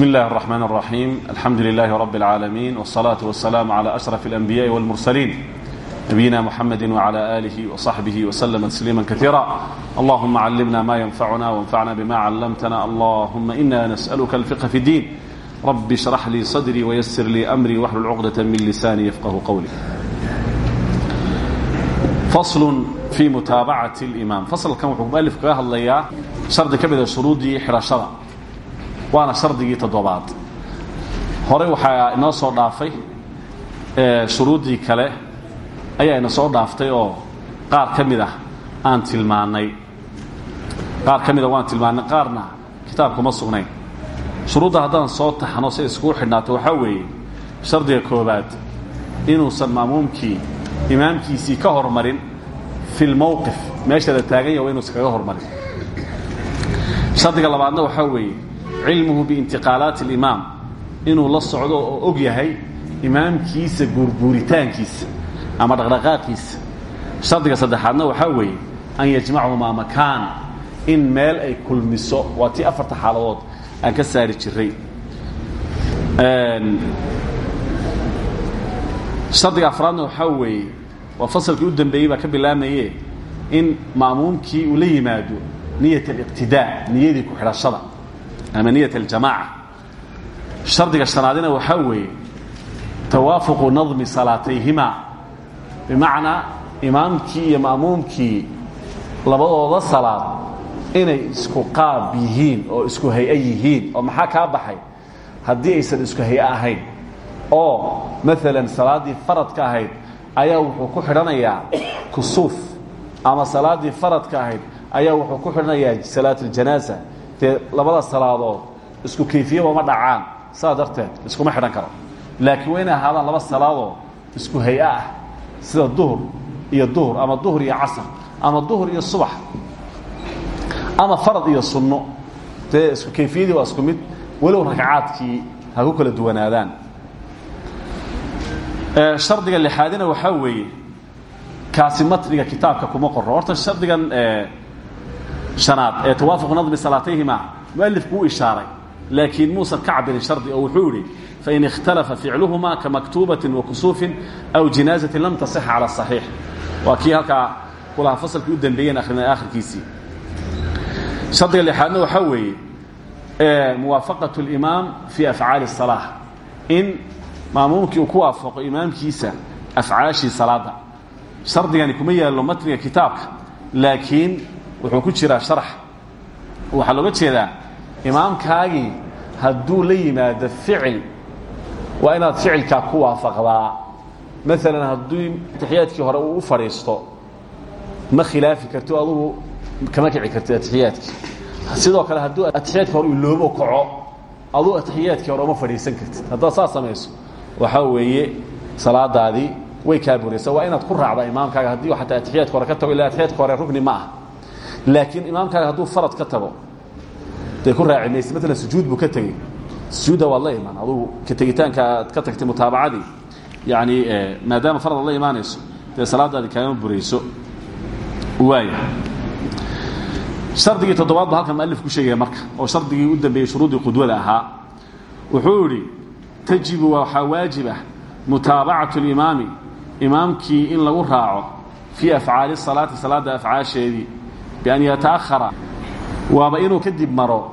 بسم الله الرحمن الرحيم الحمد لله رب العالمين والصلاة والسلام على أشرف الأنبياء والمرسلين نبينا محمد وعلى آله وصحبه وسلم تسليما كثيرا اللهم علمنا ما ينفعنا وانفعنا بما علمتنا اللهم إنا نسألك الفقه في الدين رب اشرح لي صدري ويسر لي أمري واحلل عقدة من لساني يفقه قولي فصل في متابعة الإمام فصل كان وحكم ألف كاه الله شرط كبدا شروطي حراشرة waana shardigii toddobaad. Horey waxaa inoo soo dhaafay shuruuddii kale ayaa ina soo dhaaftay oo qaar ka mid ah aan tilmaannay qaar ka mida waan tilmaannay qaarna kitaabkuma sugnayn shuruudda haddaan soo taxno si iskugu xidhnaato waxaa weeye shardiga koobaad inuusan maamuumkii imaamkiisii ka hormarin fi lmowqif meesha la taagan yaha waa inuusan kaga hormarin. Shardiga labaadna waxaa weeye cilmuhu biintiqaalaati alimaam. Inuu la socdo oo og yahay imaamkiisa guurguuritaankiisa ama dhaqdhaqaaqiisa shardiga saddexaadna waxaa weeye an yajmacuhumaa makaan in meel ay kulmiso. Waa afarta xaaladood aan ka saari jiray shardiga afraadna waxaa weeye waa fasalkii u dambeeyey baa ka bilaamaye in ma'muumkii uu la yimaado niyat aliqtidaa niyadii ku xidhashada ama niyat aljamaaca shardiga shanaadina waxaa weeye tawaafuqu nadmi salaatayhima bimacnaa imaamkii iyo ma'muumkii labadooda salaad inay isku qaab yihiin oo isku hay'a yihiin oo maxaa kaa baxay haddii aysan isku hay'a ahayn oo maalan salaaddii faradka ahayd ayaa wuxuu ku xidhanayaa kusuuf ama salaaddii faradka ahayd ayaa wuxuu ku xidhanayaa salaat aljanaaza dee labada salaadood isku kayfiyaba ma dhacaan. Saas darteed iskuma xidhan karo. Laakiin waa inay ahaadaan laba salaadoo isku hay'a ah. Sida duhur iyo duhur ama duhur iyo casar ama duhur iyo subax ama farad iyo sunno. Dee isku kayfiyadii waa isku mid. Walow ragcaadkii ha ku kala duwanaadaan. Shardiga lixaadina waxaa weeye kaasi matniga kitaabka kuma qoro horta shardigan hanaad ee tawaafuqu nadmi salaatayhima mualifku wuu ishaaray. Laakiin muusan ka cabirin shardi oo wuxuu yidhi fain ikhtalafa ficluhuma ka maktuubatin wa kusuufin aw jinaazatin lam tasixa cala asaxiix waa kii halkaa kulaha fasalkii u dambeeyeen akhrinay aakhirkiisii. Shardiga lixaadna waxaa weeye muwaafaqat اlimaam fii afcaali اsalaa in maamuumkii uu ku waafaqo imaamkiisa afcaashii salaada shardigani kuma yaallo matniga kitaabka laakiin wuxuu ku jiraa sharax. Waxaa looga jeedaa imaamkaagii hadduu la yimaado ficil waa inaad ficilkaa ku waafaqdaa. Maalan hadduu atixiyaadkii hore uu u fadhiisto ma khilaafi karti adugu kama kici karti atixiyaadkii sidoo kale hadduu atixiyaadkii hore iloobo kaco aduu atixiyaadkii hore uma fadhiisan kartid haddaad saas samayso waxaa weeye salaadaadii way kaa buraysa waa inaad ku raacdaa imaamkaaga haddii ataa atixiyaadka hore ka tago illa atixiyaadka hore rugni ma ah laakiin imaamkaaga hadduu farad ka tago dee ku raaci mayse sujuud buu ka tegey. Sujuudda waad la imaan ka tegitaanka ka tagtay mutaabacadii yani maadaama farad aad la imaanayso dee salaadaadi kaama burayso. Waaya shardigii toddobaad ba halkan mualif ku sheegaya marka oo shardigii u dambeeyey shuruudii qudwada ahaa. Wuxuu idhi tajibu waxaa waajib ah mutaabacatu اlimaami imaamkii in lagu raaco fii afcaali salaati salaadda afcaasheedii bian yataahara waaba inuu kadib maro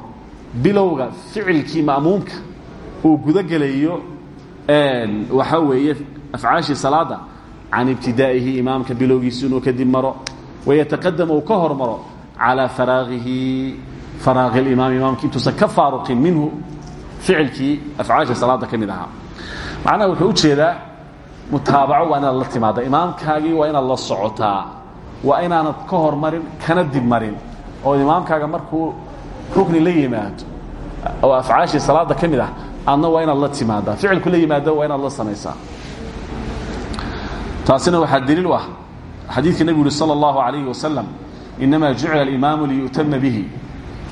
bilowga ficilkii ma'muumka uu gudagelayo waxaa weeye afcaashii salaadda can ibtidaa'ihi imaamka bilowgiisi inuu kadib maro wayataqadam uu ka hormaro calaa faraagihi faraaqi اlimaam imaamki intuusan ka minhu ficilkii afcaashii salaadda ka mid wuxuu u jeedaa mutaabaco waa la timaada imaamkaagii waa inaad la socotaa waa inaanad ka hormarin kana dib marin. Oo imaamkaaga markuu rukni la yimaado oo afcaashii salaada ka mid ah adna la timaadaa. Ficilku la yimaado waa inaad la samaysaa. Taasina waxaa daliil u ah xadiidka nebigu uhi salى اllahu alayhi wasalam inama jucila alimaamu liyu'tama bihi.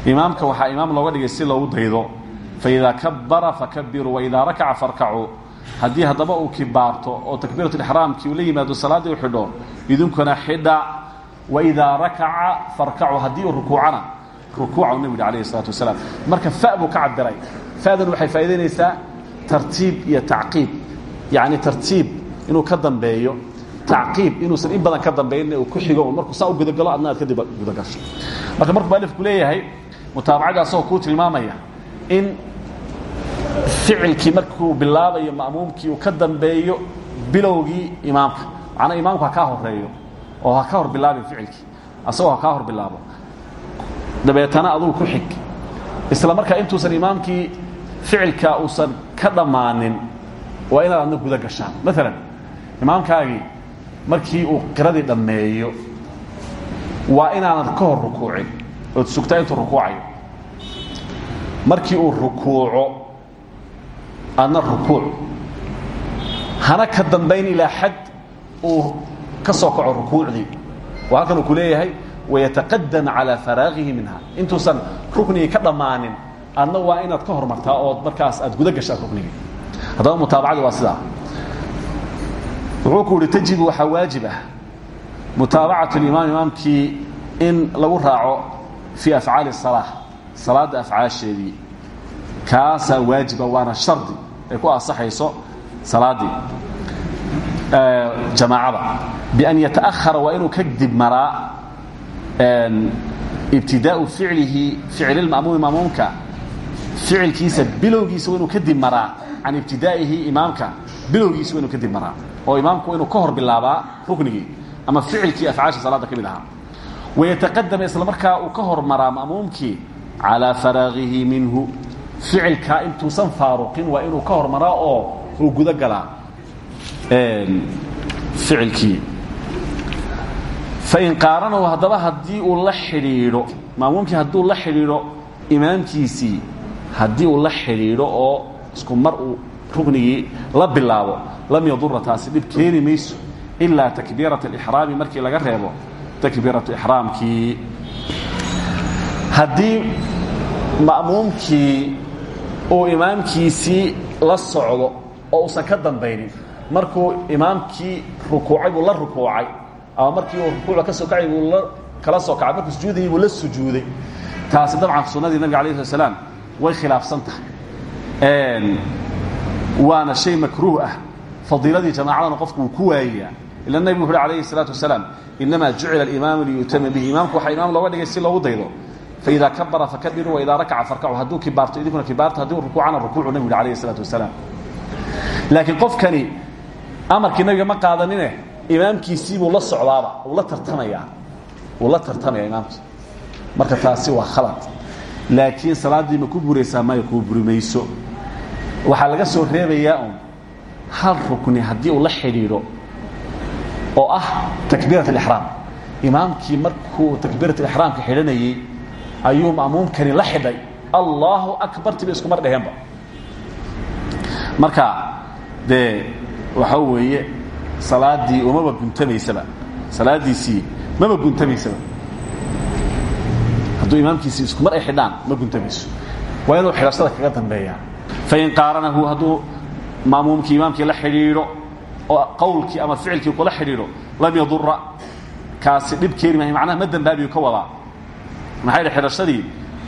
Imaamka waxaa imaam looga dhigay si loogu daydo. Faidaa kabara fakabiruu waidaa rakaca farkacuu haddii haddaba uu kibaarto oo takbiirat ixraamkii uu la yimaado salaaddii u idinkuna xidha waidaa rakaca farkacuu haddii uu rukuucana rukuuca u nebigu alayh wasalaam. Marka fa ka cabiray faadan waxay faa'idaynaysaa tartiib iyo tacqiib. Yacni tartiib inuu ka dambeeyo tacqiib inuusan in badan ka dambayn uu ku xigo markuu saa u gudagalo adna aad kadib gudagasho marka markuu mualifku leeyahay mutaabacadii asagoo kuu tilmaamaya in ficilkii markuu bilaabayo ma'muumkii uu ka dambeeyo bilowgii imaamka. Macnaa imaamku ha kaa horeeyo oo ha ka hor bilaabin ficilkii asagoo ha kaa hor bilaabo. Dabeetana adugu ku xig. Isla markaa intuusan imaamkii ficilka uusan ka dhammaanin waa inaad adna guda gashaan. Maalan imaamkaagii markii uu qiradii dhammeeyo waa inaanad ka hor rukuucin ood sugtaa intuu rukuucayo. Markii uu rukuuco adna rukuuc hana ka dambayn ilaa xad uu ka kaco rukuucdii waa halkan ku leeyahay wayataqadam calaa faraagihi minha intuusan ruknigii ka dhammaanin adna waa inaad ka hormartaa ood markaas aad guda gashaad ruknigii haddaba mutaabacadi waa sidaa wuxuu ku uhi tajibu waxaa imaam imaamkii in lagu raaco fii afcaali salaa salaadda afcaasheedii kaasaa waajiba waana shardi ay ku asaxayso salaaddii jamaacada. Bian yataأhara waa inuu ka dib maraa ibtidaau ficlihi ficli lma'muumi ma'muumka. Ficilkiisa bilowgiisa waa inuu ka dib maraa. Can ibtidaa'ihi imaamka bilowgiisa waa inuu ka dib maraa. Oo imaamku inuu ka hor bilaabaa ruknigii ama ficilkii afcaasha salaadda ka mid ahaa. Isla markaa uu ka hormaraa ma'muumkii calaa faraagihi minhu ficilkaa intuusan faaruqin waa inuu ka hormaraa oo uu guda galaa ficilkii. Fain qaaranahu haddaba haddii uu la xidhiidho ma'muumkii hadduu la xidhiidho imaamkiisii haddii uu la xidhiidho oo isku mar uu ruknigii la bilaabo lam yadura taasi dhib keeni mayso ilaa takbiirat markii laga reebo takbiiratu ixraamkii. Haddii ma'muumkii uu imaamkiisii la socdo oo uusan ka dambaynin markuu imaamkii rukuucay buu la rukuucay ama markii uu rukuuca ka soo kacay buu la kala soo kacay markuu sujuudayay buu la sujuuday taasi dabcan sunnadii nabiga alayh slat slaam way khilaafsan tahay waana shay makruuh ah fadiiladii jamaacadana qofku wuu ku waayayaa ila nebigu wuxu uhi alayhi الsalaatu wasalaam inamaa jucila اlimaamu liyutama bihi imaamku waxaa imaam looga dhigay si loogu daydo faida kabara fakabiruu waidaa rakaca farkacu hadduu kibaarto idinkuna kibaarto haddii rukuucana rukuucu nebigu yhi alayh الsalaatu wasalaam laakiin qofkani amarkii nabiga ma qaadanine imaamkiisii buu la socdaaba uu la tartamayaa wuu la tartamaya imaamkii marka taasi waa khalad laakiin salaaddii ma ku buraysaa maya kuu buri mayso waxaa laga soo reebayaa un hal rukni haddii uu la xidhiidho oo ah takbiirat alixraam imaamkii markuu takbiirat alixraamka xidhanayey ayuu ma'muumkani la xidhay allahu akbar tiba isku mar dheheenba marka dee waxaa weeye salaaddii umaba guntamaysaba salaaddiisii maba guntamaysaba hadduu imaamkiisii isku mar ay xidhaan ma guntamayso waa inuu xidhashada kaga dambeeyaa fain qaaranahu hadduu maamuumkii imaamkii la xidhiidho oo qowlkii ama ficilkii kula xidhiidho lam yadura kaasi dhib keeni maayo macnaha ma dembaabiyu ka wadaa maxaa yidhi xidhashadii?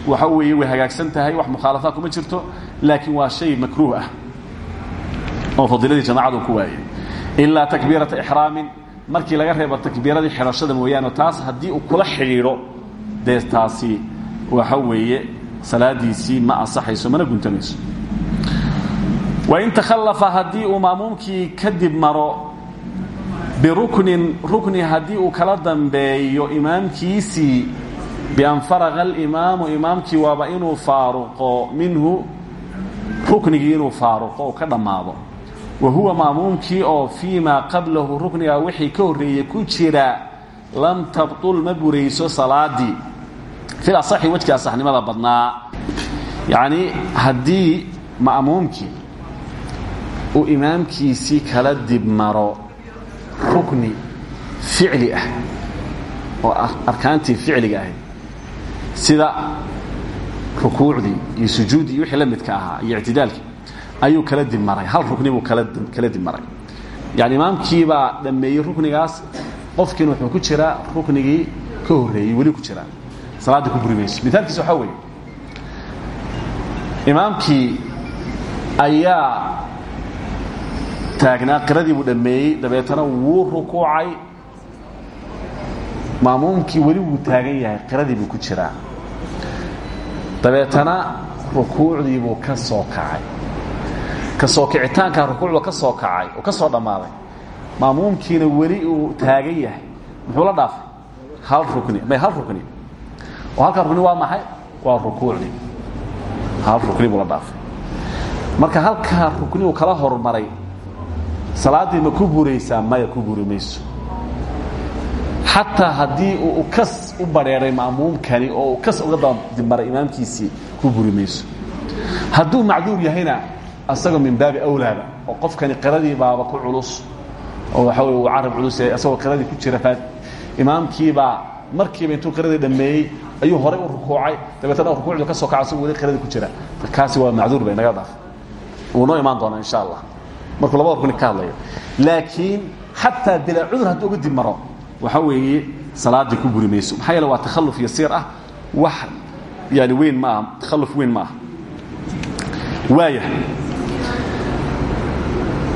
Waxa weeye way hagaagsan tahay wax mukhaalafaad kuma jirto laakiin waa shay makruuh ah oo fadiiladii jamaacadu ku waayey ilaa takbiirata ixraamin markii laga reebo takbiiradii xidhashada mooyaane taas haddii uu kula xidhiidho dee taasi waxa weeye salaadiisii ma ansaxayso mana guntamayso. Wain takhallafa haddii uu maamuumkii kadib maro biruknin rukni haddii uu kala dambeeyo imaamkiisii bian faraqa alimaamu imaamkii waaba inuu faaruqo minhu ruknigii inuu faaruqo oo ka dhammaado wa huwa maamuumkii oo fii maa qablahu rukniga wixii ka horreeyey ku jira lam tabطul ma burayso salaadii fil asaxi wejka asaxnimada badnaa yacnii haddii ma'muumkii uu imaamkiisii kala dib maro rukni ficli ah oo arkaantii ficliga ahayd sida rukuucdii iyo sujuuddii iyo wixii la midka ahaa iyo ictidaalkii ayuu kala dib maray. Hal rukni buu kala kala dib maray. Yani imaamkiibaa dhammeeyey ruknigaas qofkiina wuxuu ku jiraa ruknigii ka horreeyey weli ku jiraa. Salaaddii ku buri mayso mithaalkiisa waxaa weeye imaamkii ayaa taagnaa qiradii buu dhammeeyey dabeetana wuu rukuucay. Maamuumkii weli wuu taagan yahay qiradii buu ku jiraa dabeetana rukuucdii buu ka soo kacay. Ka soo kicitaankaa rukuucda ka soo kacay oo ka soo dhammaaday. Maamuumkiina weli uu taagan yahay. Muxuu la dhaafay? Hal rukni. May hal rukni. Oo halkaa rukni waa maxay? Waa rukuucdii. Hal rukni buu la dhaafay. Marka halkaa rukni uu kala hormaray salaaddii ma ku buraysaa maya ku buri mayso xataa haddii uu kas u badheeray ma'muumkani oo kas uga dabadimaray imaamkiisii ku buri mayso macduur yahayna asagoo min baabi awlaaba oo qofkani qiradii baaba ku culus oo waxa uu carab culus yahay asagoo qiradii ku jira imaamkiibaa markiiba intuu qiradii dhammeeyey ayuu horay u rukuucay. Dabeetana rukuucdu ka soo kaca asagoo weli ku jira. Kaasi waa macduur bay naga dhaaf wuu noo imaan doonaa insha allah. Markuu labada rukni ka hadlayo. Laakiin xataa bilaa cudur hadduu uga dib waxa weeye salaaddii ku buri mayso. Maxaa yeele waa takhalluf yasiir ah. Wax yani weyn ma aha. Takhalluf weyn ma aha. Waaya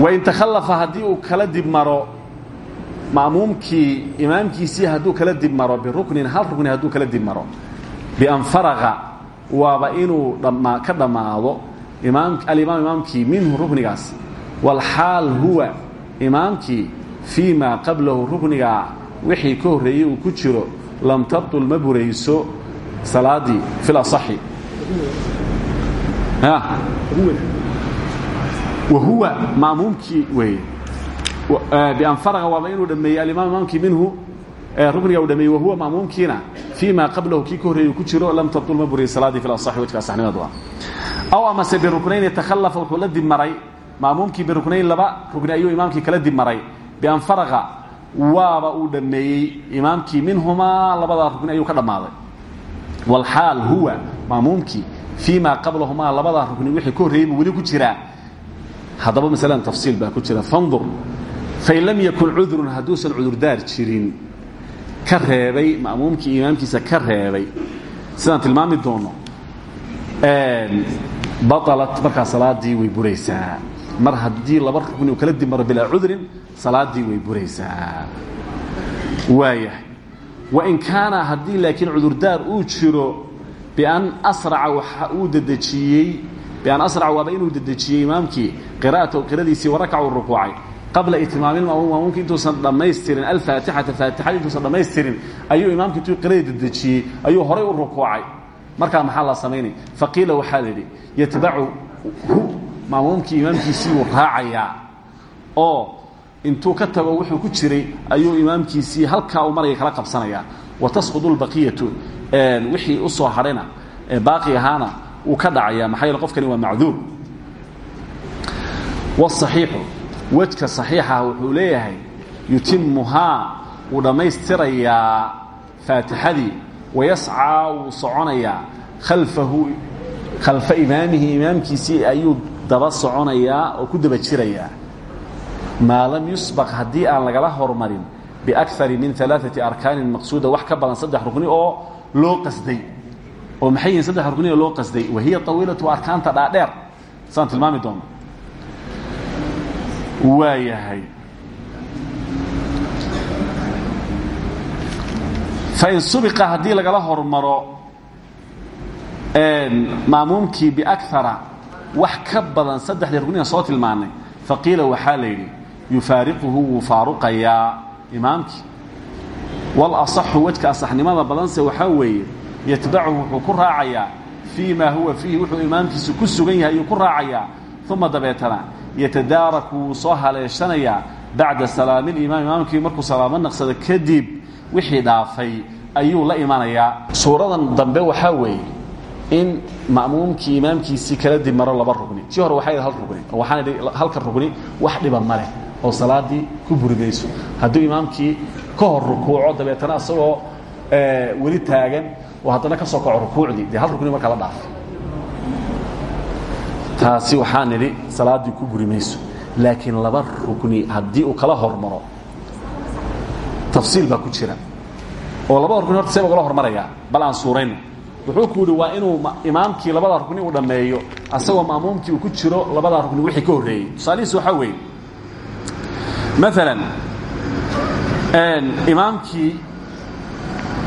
wain takhallafa haddii uu kala dib maro ma'muumkii imaamkiisii hadduu kala dib maro biruknin hal rukni hadduu kala dib maro bian faraqa waaba inuu dhammaa ka dhammaado imaam alimaam imaamkii minhu ruknigaas. Walxaal huwa imaamkii fii maa qablahu ruknigaa wixii ka horreeyey uu ku jiro lam tabtul ma burayso salaaddii fi lasaxi wahuwa maamuumkii weeye. Bian faraqa waaba inuu dhammeeyey alimaam imaamkii minhu rukniga uu dhameeyey wahuwa maamuumkiina fii maa qablahu kii ka horreeyey uu ku jiro lam tabtul ma burayso salaaddii fi lasaxi wajka asaxnimadu ah aw amase biruknayni takhallafa wuxuu la dib maray maamuumkii biruknayn laba rukni ayuu imaamkii kala dib maray bian faraqa waaba uu dhammeeyey imaamkii minhumaa labadaa rukni ayuu ka dhammaaday. Walxaal huwa maamuumkii fii maa qablahumaa labadaa rukni wixii ka horreeyey buu weli ku jiraa. Haddaba masalan tafsiil baa ku jira. Fandur fain lam yakun cudrun hadduusan cudurdaar jirin ka reebay ma'muumkii imaamkiisa ka reebay. Sidaan tilmaami doono baalat markaa salaaddii way buraysaa. Mar haddii laba rukni uu kala dib maro bilaa cudrin salaaddii way buraysaa. Waayahay wain kaana haddii laakiin cudurdaar uu jiro bian asraca waxa uu dedejiyey bian asraca waaba inuu dedejiyey imaamkii qira'atahu qiradiisii warakac uu rukuucay. Qabla itmaami lma'muum maamuumki intuusan dhammaystirin. Alfaatixata faatixada intuusan dhammaystirin. Ayuu imaamki intuu qiradii dedejiyey ayuu horay u rukuucay. Markaa maxaa la samaynay faqiila waxaa la yidhi yatbacu hu maamuumkii imaamkiisii wuu raacayaa oo intuu ka tago wuxuu ku jiray ayuu imaamkiisii halkaa uu maraya kala qabsanayaa wa tasqudu lbaqiyatu wixii u soo hadhayna ee baaqi ahaana wuu ka dhacayaa maxaa yeele qofkani waa macduur wاصaxiixu wejka صaxiixah wuxuu leeyahay yutimuhaa wuu dhammaystirayaa faatixadii wayascaa wuu soconayaa khalfahu khalfa imaamihi imaamkiisii ayuu daba soconayaa oo ku daba jirayaa maa lam yusbaq haddii aan lagala hormarin biakari min alaaثati arkaanin maqsuuda wax ka badan saddex rukni oo loo qasday. Oo maxay saddex rukni oo loo qasday? Wahiya طawiilatu arkaanta dhaadheer. Saan tilmaami doono waa yahay fain subiqa haddii lagala hormaro maamuumkii biakara wax ka badan saddexdii rukniga soo tilmaanay. Faqiila waxaa la yufaariquhu wuu faaruqayaa imaamkii. Walaصaxu wejka asaxnimada badanse waxaa weeye yatbachu wuxuu ku raacayaa fii ma huwa fiihi wuxuu imaamkiisu ku sugan yahay ayuu ku raacayaa. Uma dabeetana yatadaaraku wuu soo haleeshanayaa bacda salaami limaam imaamkii markuu salaamo naqsado kadib wixii dhaafay ayuu la imanayaa suuradan dambe waxaa weeye in ma'muumkii imaamkiisii kala dib maro laba rugni. Tii hore waxay hal rugni halka rugni wax dhiba ma leh oo salaaddii ku buri mayso hadduu imaamkii ka hor rukuuco dabeetana isagoo weli taagan oo haddana ka soo kaco rukuucdii dee hal rugni markaa la dhaafay taasi waxaan nidhi salaaddii ku buri mayso. Laakiin laba rugni haddii uu kala hormaro tafsiil baa ku jira. Oo laba rugni horta see ugala hormarayaa bal aan suurayno wuxuu ku yidhi waa inuu imaamkii labada rugni uu dhammeeyo asagoo ma'muumkii uu ku jiro labada rugni wixii ka horreeyey tusaalihiis waxaa weeye maalan imaamkii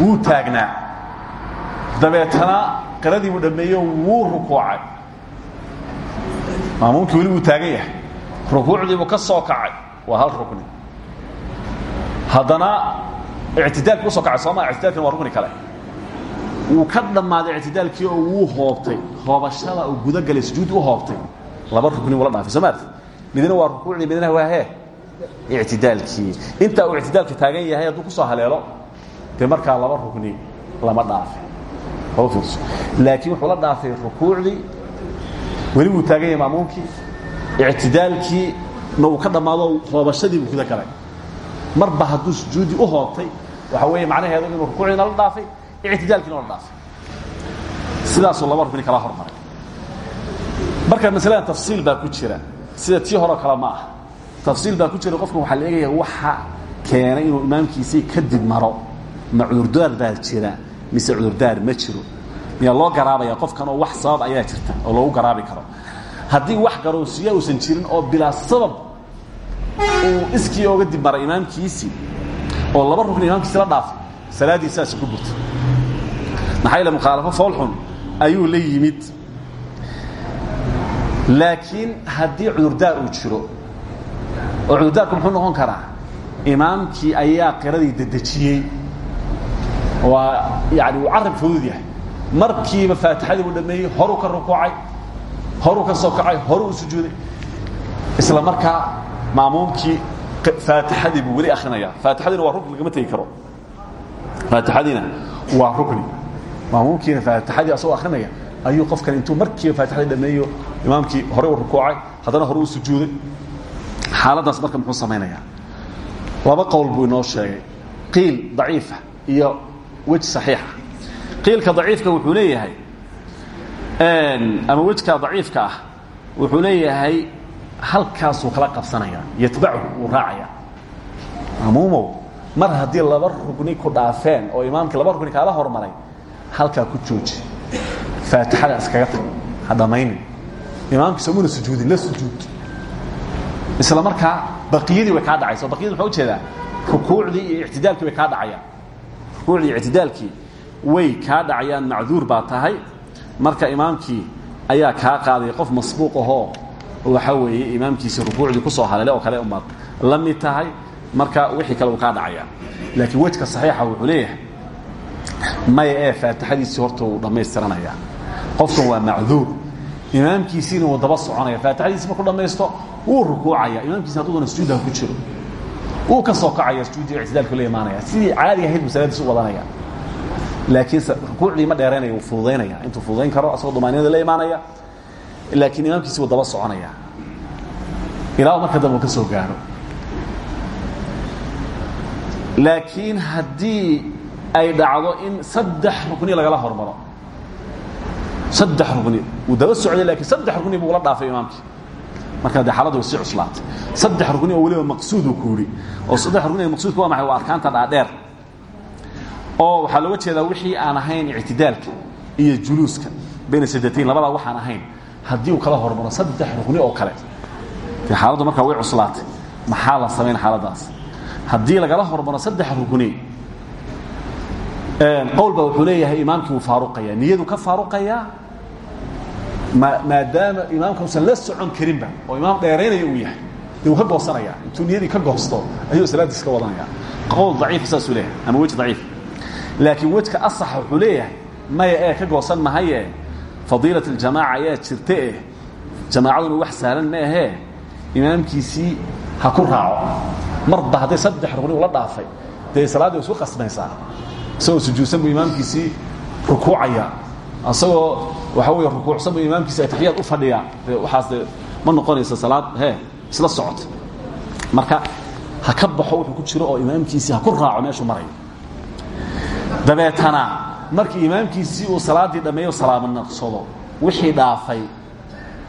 wuu taagnaa. Dabeetana qiradii buu dhammeeyo wuu rukuucay. Maamuumkii weli wuu taagan yahay. Rukuucdiibuu ka soo kacay. Waa hal rukni. Haddana ictidaalkii u soo kacay sooma ictidalkina waa rukni kale. Wuu ka dhammaaday ictidaalkii oo wuu hoobtay. Hoobashada uu gudagalay sujuudi u hoobtay. Laba rukni wula dhaafay soo maarti midna waa rukuucdii midna waa hee ictidaalkii. Intaa uu ictidaalka taagan yahay hadduu ku soo haleelo dee markaa laba rukni lama dhaafay laakiin wuxuu la dhaafay rukuucdii weli wuu taagan yahay maamuumkii ictidaalkii na uu ka dhammaado hoobashadii buu guda galay. Marba hadduu sujuudi u hoobtay waxa weeye macnaheedu inuu rukuucdiina la dhaafay ictidaalkiina la dhaafay. Sidaasuu laba rukni kala hormaray. Marka masaladan tafsiil baa ku jira. Sida tii horeo kale ma ah tafsiil baa ku jira qofkan waxaa la eegaya waxa keenay inuu imaamkiisii kadib maro. Ma cudurdaar baa jira mise cudurdaar ma jiro. Miyaa loo garaabaya? Qofkan oo wax sabab ayaa jirta oo loogu garaabi karo. Haddii wax garoosiya uusan jirin oo bilaa sabab uu iskii ooga dib maray imaamkiisii oo laba rukni imaamkiisi la dhaafay salaaddii saasi ku burtay maxaa yaele mukhaalafo foolxun ayuu la yimid. Laakiin haddii cudurdaar uu jiro oo cudurdaarku muxuu noqon karaa? Imaamkii ayaa qiradii dedejiyey. Waa yani uu carab fudud yahay. Markiiba faatixadii buu dhameeyey horuu ka rukuucay horuu ka soo kacay horuu u sujuuday. Isla markaa maamuumkii faatixadii buu weli akrinaya faatixadiina waa rukni lagama tegi karo. Faatixadiina waa rukni. Maamuumkiina faatixadii asagoo akrinaya ayuu qofkan intuu markiiba faatixadii dhameeyo imaamkii horey u rukuucay haddana hore u sujuuday xaaladdaas marka muxuu samaynayaa laba qowl buu inoo sheegay. Qiil daciifa iyo wej saxiixa qiilka daciifka wuxuu leeyahay ama wejka daciifka ah wuxuu leeyahay halkaasuu kala qabsanaya yatbachu wuu raacaya. Amuumow mar haddii laba rugni ku dhaafeen oo imaamkii laba rugni kaala hormaray halkaa ku jooji. Faatixada iskaga tag ha dhammaynin imaamkii soomuna sujuudin la sujuud isla markaa baqiyadii way kaa dhacaysa baqiyadii waxaa u jeedaa rukuucdii iyo ictidaalkii way kaa dhacayaan. Rukuucdii iyo ictidaalkii way kaa dhacayaan macduur baa tahay. Marka imaamkii ayaa kaa qaaday qof masbuuq ahoo waxaa weeye imaamkiisii rukuucdii ku soo haleele oo kale umaad la mid tahay marka wixii kale uu kaa dhacayaa laakiin wejka saxiixa wuxuu leeyahay maya ee faatixadiisii horta uu dhammaystiranaya qofkan waa macduur imaamkiisiina wuu daba soconaya faatixadiisi markuu dhammaysto wuu rukuucaya. Imaamkiisi haddudana sujuudaha ku jiro. Wuu ka soo kacaya sujuuddii ictidaalku la imaanaya. Sidii caadiga ahayd buu salaadiis u wadanaya. Laakiin rukuucdii ma dheeraynaya wuu fududaynaya intuu fududayn karo asagoo dumaaniyada la imaanaya. Laakiin imaamkiisi wuu daba soconaya. Ilaa marka dambe uu ka soo gaaro. Laakiin haddii ay dhacdo in saddex rukni lagala hormaro saddex rukni wuu daba socday laakiin saddex rukni buu la dhaafay imaamkii. Marka dee xaaladdu way sii cuslaatay. Saddex rukni oo weliba maqsuud uu ku yidhi. Oo saddex rukni ee maqsuudka waa maxay? Waa arkaanta dhaadheer. Oo waxaa looga jeedaa wixii aan ahayn ictidaalka iyo juluuska. Bayna sadatayn labadaa waxaan ahayn. Haddii uu kala hormaro saddex rukni oo kale. Dee xaaladdu markaa way cuslaatay maxaa la samayn xaaladdaas haddii lagala hormaro saddex rukni qowl baa wuxuu leeyahay imaamkii wuu faaruqaya niyadu ka faaruqayaa maadaama imaamka usan la socon karinba oo imaam dheeraynaya uu yahay. Dee wuu ka goosanaya intuu niyadii ka goosto ayuu salaadiis ka wadanaya qowl daciifa saasuu leeyahay ama wej daciif. Laakiin wejka asaxa wuxuu leeyahay maya ee ka goosan mahaye fadiilat aljamaaca ayaa jirta eh jamaacaduna wax sahlan ma ahee imaamkiisii ha ku raaco. Marba hadday saddex rugni ula dhaafay dee salaaddii way isku qasmaysaa isagoo sujuudsan buu imaamkiisii rukuucaya. Asagoo waxa wey rukuucsan buu imaamkiisi ataxiyaad u fadhiya. De ma noqonaysa salaad he isla socota marka ha ka baxo wuxuu ku jiro oo imaamkiisii ha ku raaco meeshuu marayo dabeetana markii imaamkiisii uu salaaddii dhammeeyo salaamo naqsado. Wixii dhaafay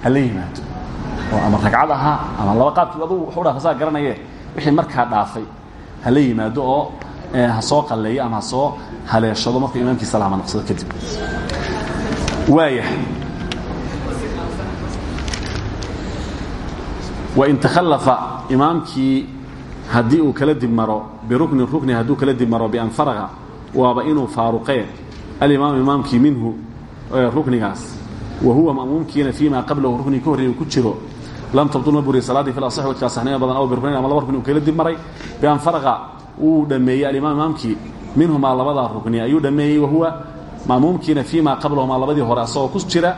ha la yimaado. Oo ama ragcad ahaa ama laba qaabkii adugu wuxuu dhaafa saa garanaye. Wixii markaa dhaafay ha la yimaado oo ha soo qalleeyo ama soo haleeshado markuu imaamkii salaamo naqsado kadib. Waaya wain takhalafa imaamkii haddii uu kala dib maro biruknin rukni hadduu kala dib maro bian faraga waaba inuu faaruqee. Alimaam imaamkii minhu ruknigaas. Wa huwa ma'muumkiina fii qablahu ruknigi ka ku jiro. Lam tabdul ma buriya salaaddii fi asaxi badan aw biruknayn ama laba rukni kala dib maray. Bian faraqa wuu dhammeeyey alimaam imaamkii minhumaa labadaa rukni ayuu dhammeeyey wahuwa ma'muumkiina fii ma qablahumaa labadii hore asagoo ku jira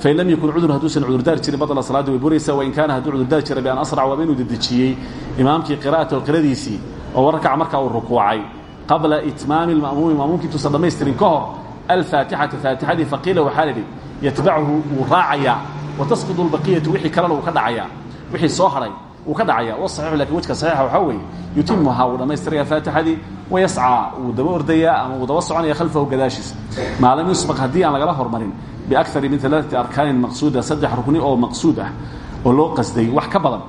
fain lam yakun cudurun hadduusan cudurdaar jirin badla salaadii way buraysa wain kaana hadduu cudurdaar jira bian asrac waaba inuu dedejiyey imaamkii qira'atahu qiradiisii oo rakaca markaa uu rukuucay. Qabla itmaami lma'muumi ma'muumkii intuusan dhammaystirin ka hor alfaatixata faatixadii faqiila waxaa la idhi yatbachu wuu raacayaa watasqudu lbaqiyatu wixii kalena uu ka dhacayaa wixii soo hadhay wuu ka dhacaya. Wasaxiixu laakiin wejka saxiixa waxaa weeye yutimuhaa wuu dhammaystiraya faatixadii wayascaa wuu daba ordayaa ama wuu daba soconaya khalfahu gadaashiisa maa lam yusbaq haddii aan lagala hormarin biakari min alaaati arkaanin maqsuuda saddex rukni oo maqsuud ah oo loo qasday wax ka badan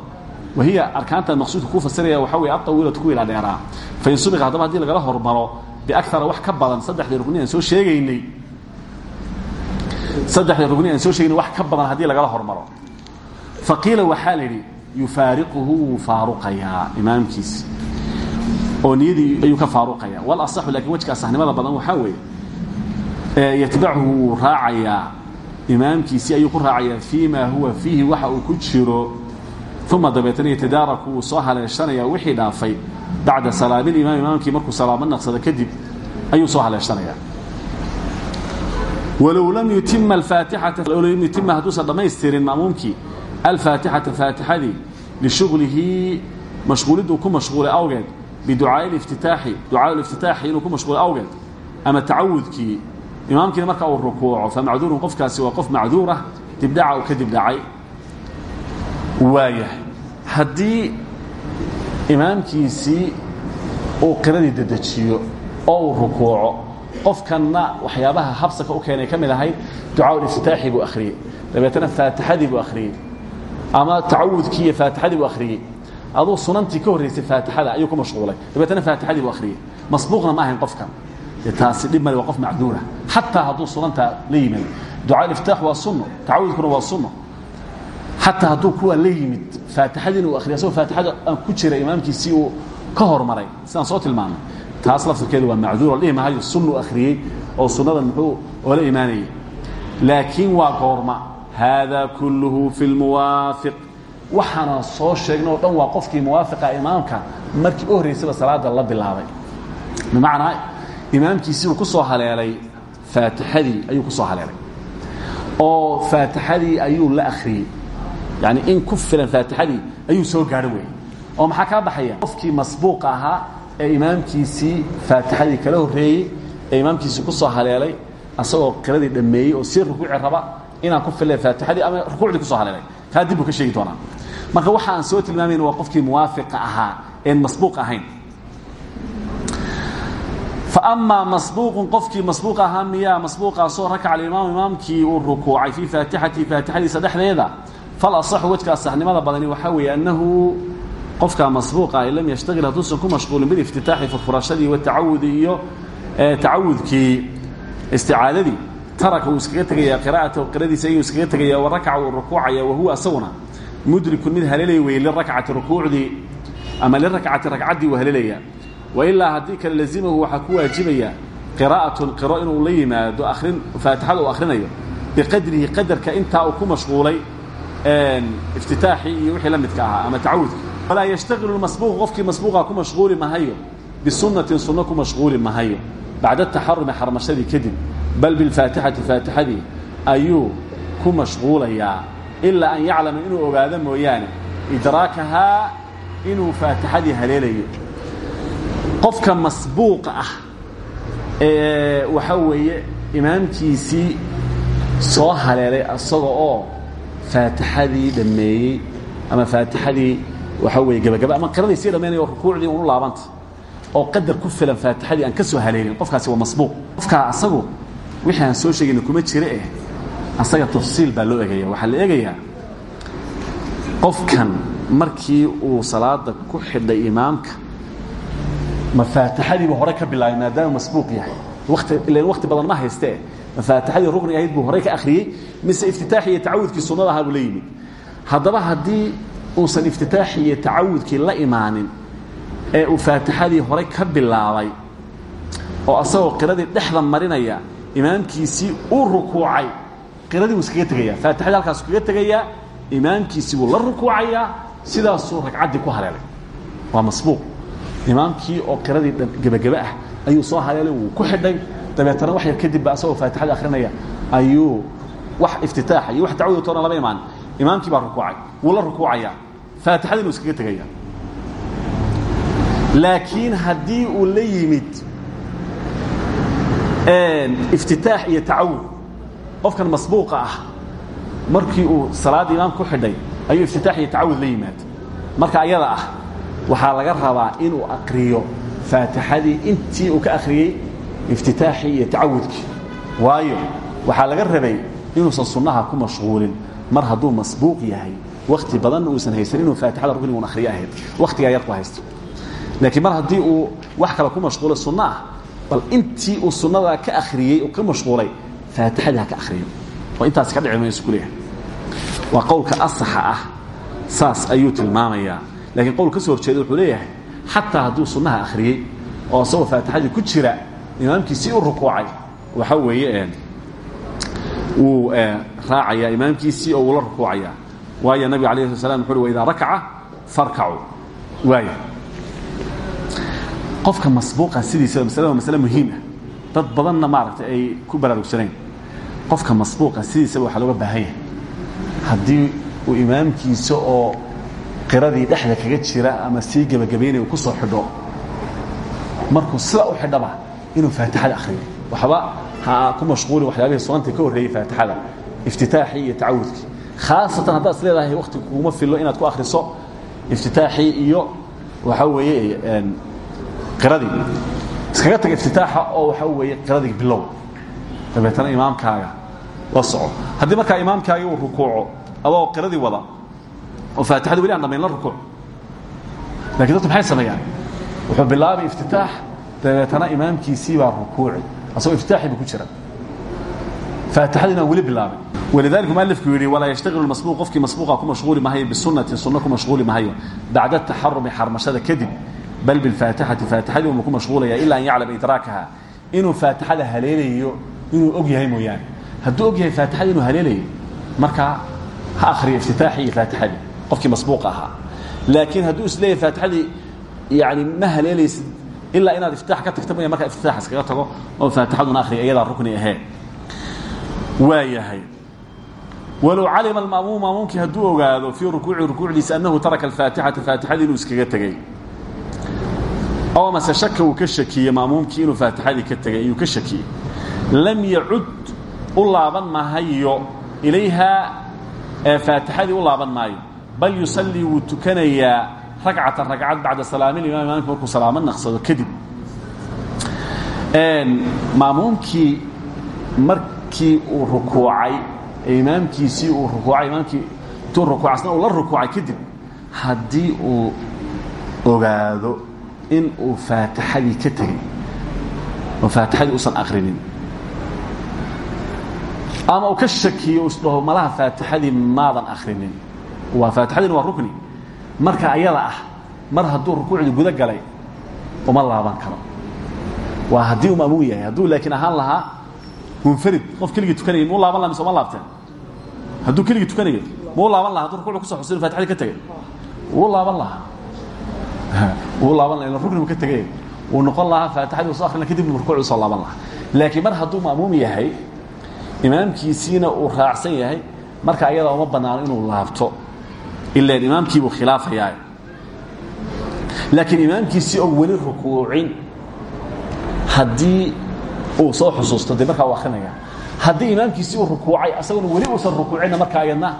wahiya arkaanta maqsuudka kuu fasiraya waxaa weye aطawiilatu kuwii la dheeraa. Fain subiqa haddaba haddii lagala hormaro biakara wax ka badan saddexdii rukni aan soo sheegaynay saddexdii rukni aan soo sheegaynay wax ka badan haddii lagala hormaro. Faqiila waxaa la yidhi yufaariquhu wuu faaruqayaa imaamkiisi oo ka faaruqaya. Walasaxu laakiin wejka asaxnimada badan waxaa weeye yatbachu wuu raacayaa imaamkiisii ayuu ku raacayaa fii huwa fiihi waxa uu ku jiro. Uma dabeetana yatadaaraku wuu soo haleeshanaya dhaafay. Bacda salaamiimaam imaamkii markuu salaamo naqsado kadib ayuu soo haleeshanaya. Walow lam yutima afaatixata low lam yutima hadduusan dhammaystirin ma'muumkii alfaatixata faatixadii lishuglihi mashquuliduu ku mashquulay awgeed biducaai liftitaaxi ducaa liftitaaxi inuu ku mashquulay awgeed ama tacawudkii imaamkiina marka uu rukuuco famacduurun qofkaasi waa qof macduur ah dibdhaca uu ka dibdhacay waaya haddii imaamkiisii uu qiradii dedejiyo oo uu rukuuco qofkanna waxyaabaha habsaka u keenay ka mid ahayd ducaaul-iftitaaxi buu akhriyey dabeetana faatixadii buu akhriyey ama tacawudkii iyo faatixadii buu akhriyey. Aduu sunantii ka horraysay faatixada ayuu ku mashquulay. Dabeetana faatixadii buu akhriyey. Masbuuqna ma ahayn qofkan. Taasi dhib male waa qof macduura. Xataa hadduu sunanta la yimaado ducaaul-iftitaax waa sunno tacawudkuna waa sunno. Xataa hadduu kuwa la yimid faatixadiina uu akhriya asagoo faatixada aan ku jira imaamkiisii uu ka hormaray. Sidaan soo tilmaamay. Taas laftirkeedu waa macduur oo dhihi mahayo sunnu akhriyey oo sunnadan muxuu oola imaanayay. Laakiin waa goorma haadaa kulluhu fi lmuwaafiq waxaana soo sheegna o dhan waa qofkii muwaafiqa imaamka markii u horraysaba salaada la bilaabay bimacnaa imaamkiisii uu ku soo haleelay faatixadii ayuu ku soo haleelay oo faatixadii ayuu la akhriyey yani in ku filan faatixadii ayuu soo gaadho wey oo maxaa kaa baxaya qofkii masbuuq ahaa ee imaamkiisii faatixadii kala horreeyey ee imaamkiisii ku soo haleelay asagoo qiradii dhammeeyey oo sii rukuuci raba inaan ku filay faatixadii ama rukuucdii ku soo haleelay kaa dib buu ka sheegi doonaa. Marka waxa aan soo tilmaamayna waa qofkii muwaafiqa ahaa een masbuuq ahayn. Faama masbuuqun qofkii masbuuq ahaa miyaa masbuuqaasoo rakaca alimaam imaamkii uu rukuucay fii faatixatii faatixadiisa dhexdeeda fal asaxu wejka asaxnimada badani waxaa weeye annahu qofkaa masbuuqa in lam yashtagil hadduusan ku mashquulin biliftitaaxi furfurashadii watacawudi iyo tacawudkii isticaadadii taraka uu iskaga tegaya qira'atahu qiradiisa ayuu iskaga tegaya warakaca uu rukuucaya wahuwa asaguna mudrikun mid haleelay weye lirakcati rukuucdii ama lirakcati ragcaddii uu haleelaya wailaa haddii kale lazimahu waxaa ku waajibaya qiraa'atun qiro inuu la yimaado arrin faatixada uu akhrinayo biqadrihi qadarka intaa uu ku mashquulay iftitaaxii iyo wixii la midka ahaa ama tacawudka. Walaa yashtaqilu masbuuqu qofkii masbuuqa ku mashquuli mahayo bisunnatin sunno ku mashquuli mahayo bacda taxarumi xarmashadii kadib bal bilfaatixati faatixadii ayuu ku mashquulayaa ilaa an yaclama inuu ogaado mooyaane idraakahaa inuu faatixadii haleelayo qofka masbuuqa ah ee waxaa weeye imaamkiisii soo haleelay asaga oo faatixadii dhammeeyey ama faatixadii waxaa weeye gabagaba ama qiradii sii dhammaynaya oo rukuucdii unu laabanta oo qadar ku filan faatixadii aan ka soo haleelin qofkaasi waa masbuuq qofkaa asagu wixii aan soo sheegayna kuma jira eh. Asaga tafsiil baa loo egaya waxaa la eegayaa qofkan markii uu salaada ku xidhay imaamka ma faatixadiiba hore ka bilaabay maadaama masbuuq yahay. Wati ilan wakti badan ma haystee faatixadii rukniga ahayd buu horey ka akhriyey mise iftitaaxi iyo tacawudkii sunnada ahaa buu la yimid. Haddaba haddii uusan iftitaaxi iyo tacawudkii la imaanin ee uu faatixadii horey ka bilaabay oo asagoo qiradii dhexda marinaya imaamkiisii uu rukuucay. Qiradii wuu iskaga tegayaa. Faatixadii halkaasuu kaga tegayaa. Imaamkiisii buu la rukuucayaa. Sidaasuu ragcaddii ku haleelay. Waa masbuuq. Imaamkii oo qiradii gebagebe ah ayuu soo haleelay wuu ku xidhay. Dabeetana wax yar kadib ba asagoo faatixadii akhrinaya. Ayuu wax iftitaaxa iyo wax tacawud toona lama imaan. Imaamkii baa rukuucay. Wuu la rukuucayaa. Faatixadiina wuu iskaga tegayaa. Laakiin haddii uu la yimid iftitaax iyo tacawud. Qofkan masbuuqa ah markii uu salaadda imaamka ku xidhay ayuu iftitaax iyo tacawud la yimaad. Marka ayada ah waxaa laga rabaa inuu aqriyo faatixadii intii uu ka akhriyey iftitaaxii iyo tacawudkii waayo waxaa laga rabay inuusan sunnaha ku mashquulin. Mar hadduu masbuuq yahay wakhti badanna uusan haysan inuu faatixada ruknigun akhriyo ahayd. Wakhtigaa yar ku haysto. Laakiin mar haddii uu wax kale ku mashquulay sunno ah bal intii uu sunnada ka akhriyey ka mashquulay faatixadii ha ka akhriyo. Oo intaas ka dhici mayso ku leeyahay. Waa qowlka asaxa ah. Saas ayuu tilmaamayaa. Laakiin qowl ka soo horjeeda wuxuu leeyahay xataa hadduu sunnaha akhriyey oo isagoo faatixadii ku jira imaamkiisii u rukuucay waxa weeye wuu raacayaa imaamkiisii oo wuu la rukuucayaa. Waayo nabiga alayh sla slam wuxu uhi waidaa rakaca farkacuu. Waaya qofka masbuuqa sidiisaba masalada waa masale muhiim ah. Dad badanna maaragtay ay ku baraarugsaneen. Qofka masbuuqa sidiisaba waxaa looga baahan yahay. Haddii uu imaamkiisa oo qiradii dhexda kaga jira ama sii gebagabaynaya uu ku soo xidho markuu sida u xidhaba inuu faatixada akhriyo. Waxba ha ku mashquulin waxyaabihii sunanta ka horreeyey faatixada iftitaaxii iyo tacawudkii. Khaasatan haddaad is leedahay wakti kuguma fillo inaad ku akhriso iftitaaxii iyo waxaa weeye qiradii. Iskaga taga iftitaaxa oo waxaa weeye qiradii bilow. Dabeetana imaamkaaga la soco. Haddii markaa imaamkaagii uu rukuuco adoo qiradii wada oo faatixada weli aan dhamayn la rukuuc. Lakin dadku maxay sameeyaan? Wuxuu bilaabay iftitaax dabeetana imaamkiisii baa rukuuci asagoo iftitaaxii buu ku jira faatixadiina weli bilaabay. Walidalika mualifku yidhi walaa yashtaqilu masbuuq qofkii masbuuqa ku mashquuli mahayo bisunatin sunno ku mashquuli mahayo bacda taxarumi xarmashada kadib bal bilfaatixati faatixadii uma ku mashquulaya ilaa an yaclama idraakaha inuu faatixada haleelayo inuu og yahay mooyaane hadduu og yahay faatixada inuu haleelayo markaa ha akhriyo iftitaaxii iyo faatixadii qofkii masbuuqa ahaa laakiin hadduu is leeyahay faatixadii yani ma haleelaysid ilaa inaad iftitaax ka tagta maya markaa iftitaax iskaga tago oo faatixaduna akhriya iyadaa rukni ahee waa yahay walow calima alma'muum maamuumkii hadduu ogaado fii rukuuci rukuucdiisa annahu taraka alfaatixata faatixadii inuu iskaga tegey oo mase shaka uu ka shakiyey maamuumkii inuu faatixadii ka tegay ayuu ka shakiyey lam yacud u laaban mahayo ilayhaa faatixadii u laaban maayo bal yusallii wuu tukanayaa ragcatan ragcad bacda salaamilimaam imaamku markuu salaamo naqsado kadib maamuumkii markii uu rukuucay imaamkiisii uu rukuucay imaamkii intuu rukuucasna uu la rukuucay kadib haddii uu ogaado in uu faatixadii ka tegey oo faatixadii usan akrinin. Ama uu ka shakiyo isdhaho malaha faatixadii maadan akrinin. Waa faatixadiina waa rukni. Marka ayada ah mar hadduu rukuucdii guda galay uma laaban karo. Waa haddii uu maamuun yahay. Hadduu laakiin ahaan lahaa munfarid. Qof keligii tukanaya muu laaban laha mise uma laabteen? Hadduu keligii tukanayo muu laaban laha hadduu rukuucda kuso xusin fatixadii ka tegay wuu laaban lahaa wuu laaban laha ila ruknibu ka tegay. Wuu noqon lahaa faatixadii u soo akhrina kadib rukuucdu soo laaban lahaa. Laakiin mar hadduu maamuum yahay imaamkiisiina uu raacsan yahay marka ayadaa uma bannaano inuu laabto ilaan imaamkiibuu khilaafayaa. Laakiin imaamkiisii oo weli rukuucin haddii uu soo xusuusto dee markaa uu akrinaya haddii imaamkiisii uu rukuucay asaguna weli uusan rukuucinna markaa ayadna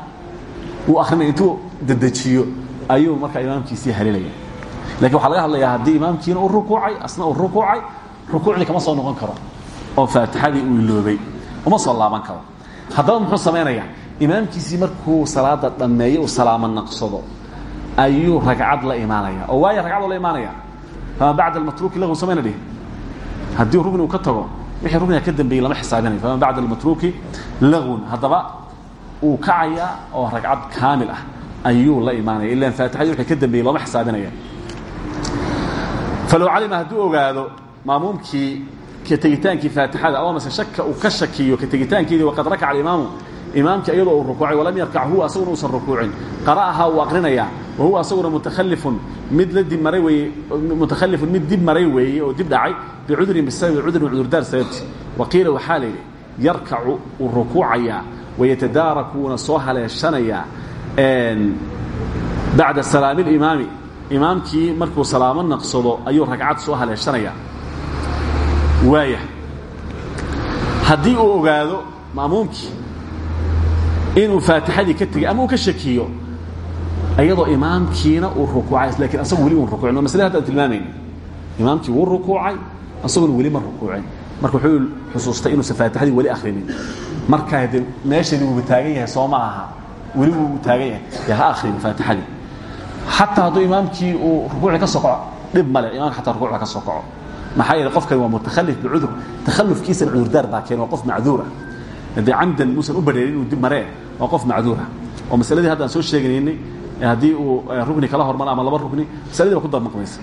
uu akrinaya intuu dedejiyo ayuu markaa imaamkiisii haleelaya laakiin waxaa laga hadlayaa haddii imaamkiina uu rukuucay asna uu rukuucay rukuucdii kama soo noqon karo oo faatixadii uu iloobay uma soo laaban karo. Haddaba muxuu samaynayaa? Imaamkiisii markuu salaada dhammeeye uu salaamo naqsado ayuu ragcad la imaanaya oo waayo ragcadoo la imaanaya fama bacda almatruuki lahu samayna dhihin haddii rugni uu ka tago wixii rukniga ka dambeeyey lama xisaabinayo fama bacda almatruuki lagwun haddaba uu kacayaa oo ragcad kaamil ah ayuu la imaanaya. Ilaan faatixadii wixii ka dambeeyey looma xisaabinaya falow calima hadduu ogaado maamuumkii ka tegitaankii faatixada ama mase shaka uu ka ka tegitaankeedii waqad rakaca alimaamu imaamkii iyadoo uu rukuucay walam yarkac huwa asaguna uusan rukuucin qara'ahaa aqrinayaa wa huwa asaguna mutakhalifun mid la maray weeye mutakhalifun mid dib maray weeye oo dib dhacay bicudurin bisababi cudrin cudurdaar sababti wa qiila waxaa la yidhi yarkacu uu rukuucayaa wayatadaarakuuna soo haleeshanayaa bacda salaami اlimaami imaamkii markuu salaamo naqsado ayuu ragcad soo haleeshanayaa waaya haddii uu ogaado ma'muumkii inuu faatixadii ka tegey ama uu ka shakiyo iyadoo imaamkiina uu rukuucay laakiin asagu weli un rukuucin. Waa masle hadda an tilmaamayna imaamkii wuu rukuucay asaguna weli ma rukuucin. Marka wuxuu xusuustay inuusan faatixadii weli akhrinin. Markaa de meeshani wuuba taagan yahay soo ma aha. Weli wuu taagan yahay. Dee ha akrin faatixadii xataa hadduu imaamkii uu rukuuci ka soo kaco dhib male imaamka xataa rukuucda ka soo kaco maxaa yeele qofkani waa mutakhalif bicudur takhallufkiisana cudurdaar baa keen waa qof macduura dee camdan muusan u badheerin inuu dib maree waa qof macduura oo masaladii hadda aan soo sheeganaynay haddii uu rukni kala hormaro ama laba rukni masaladii ba ku dabmaqmaysa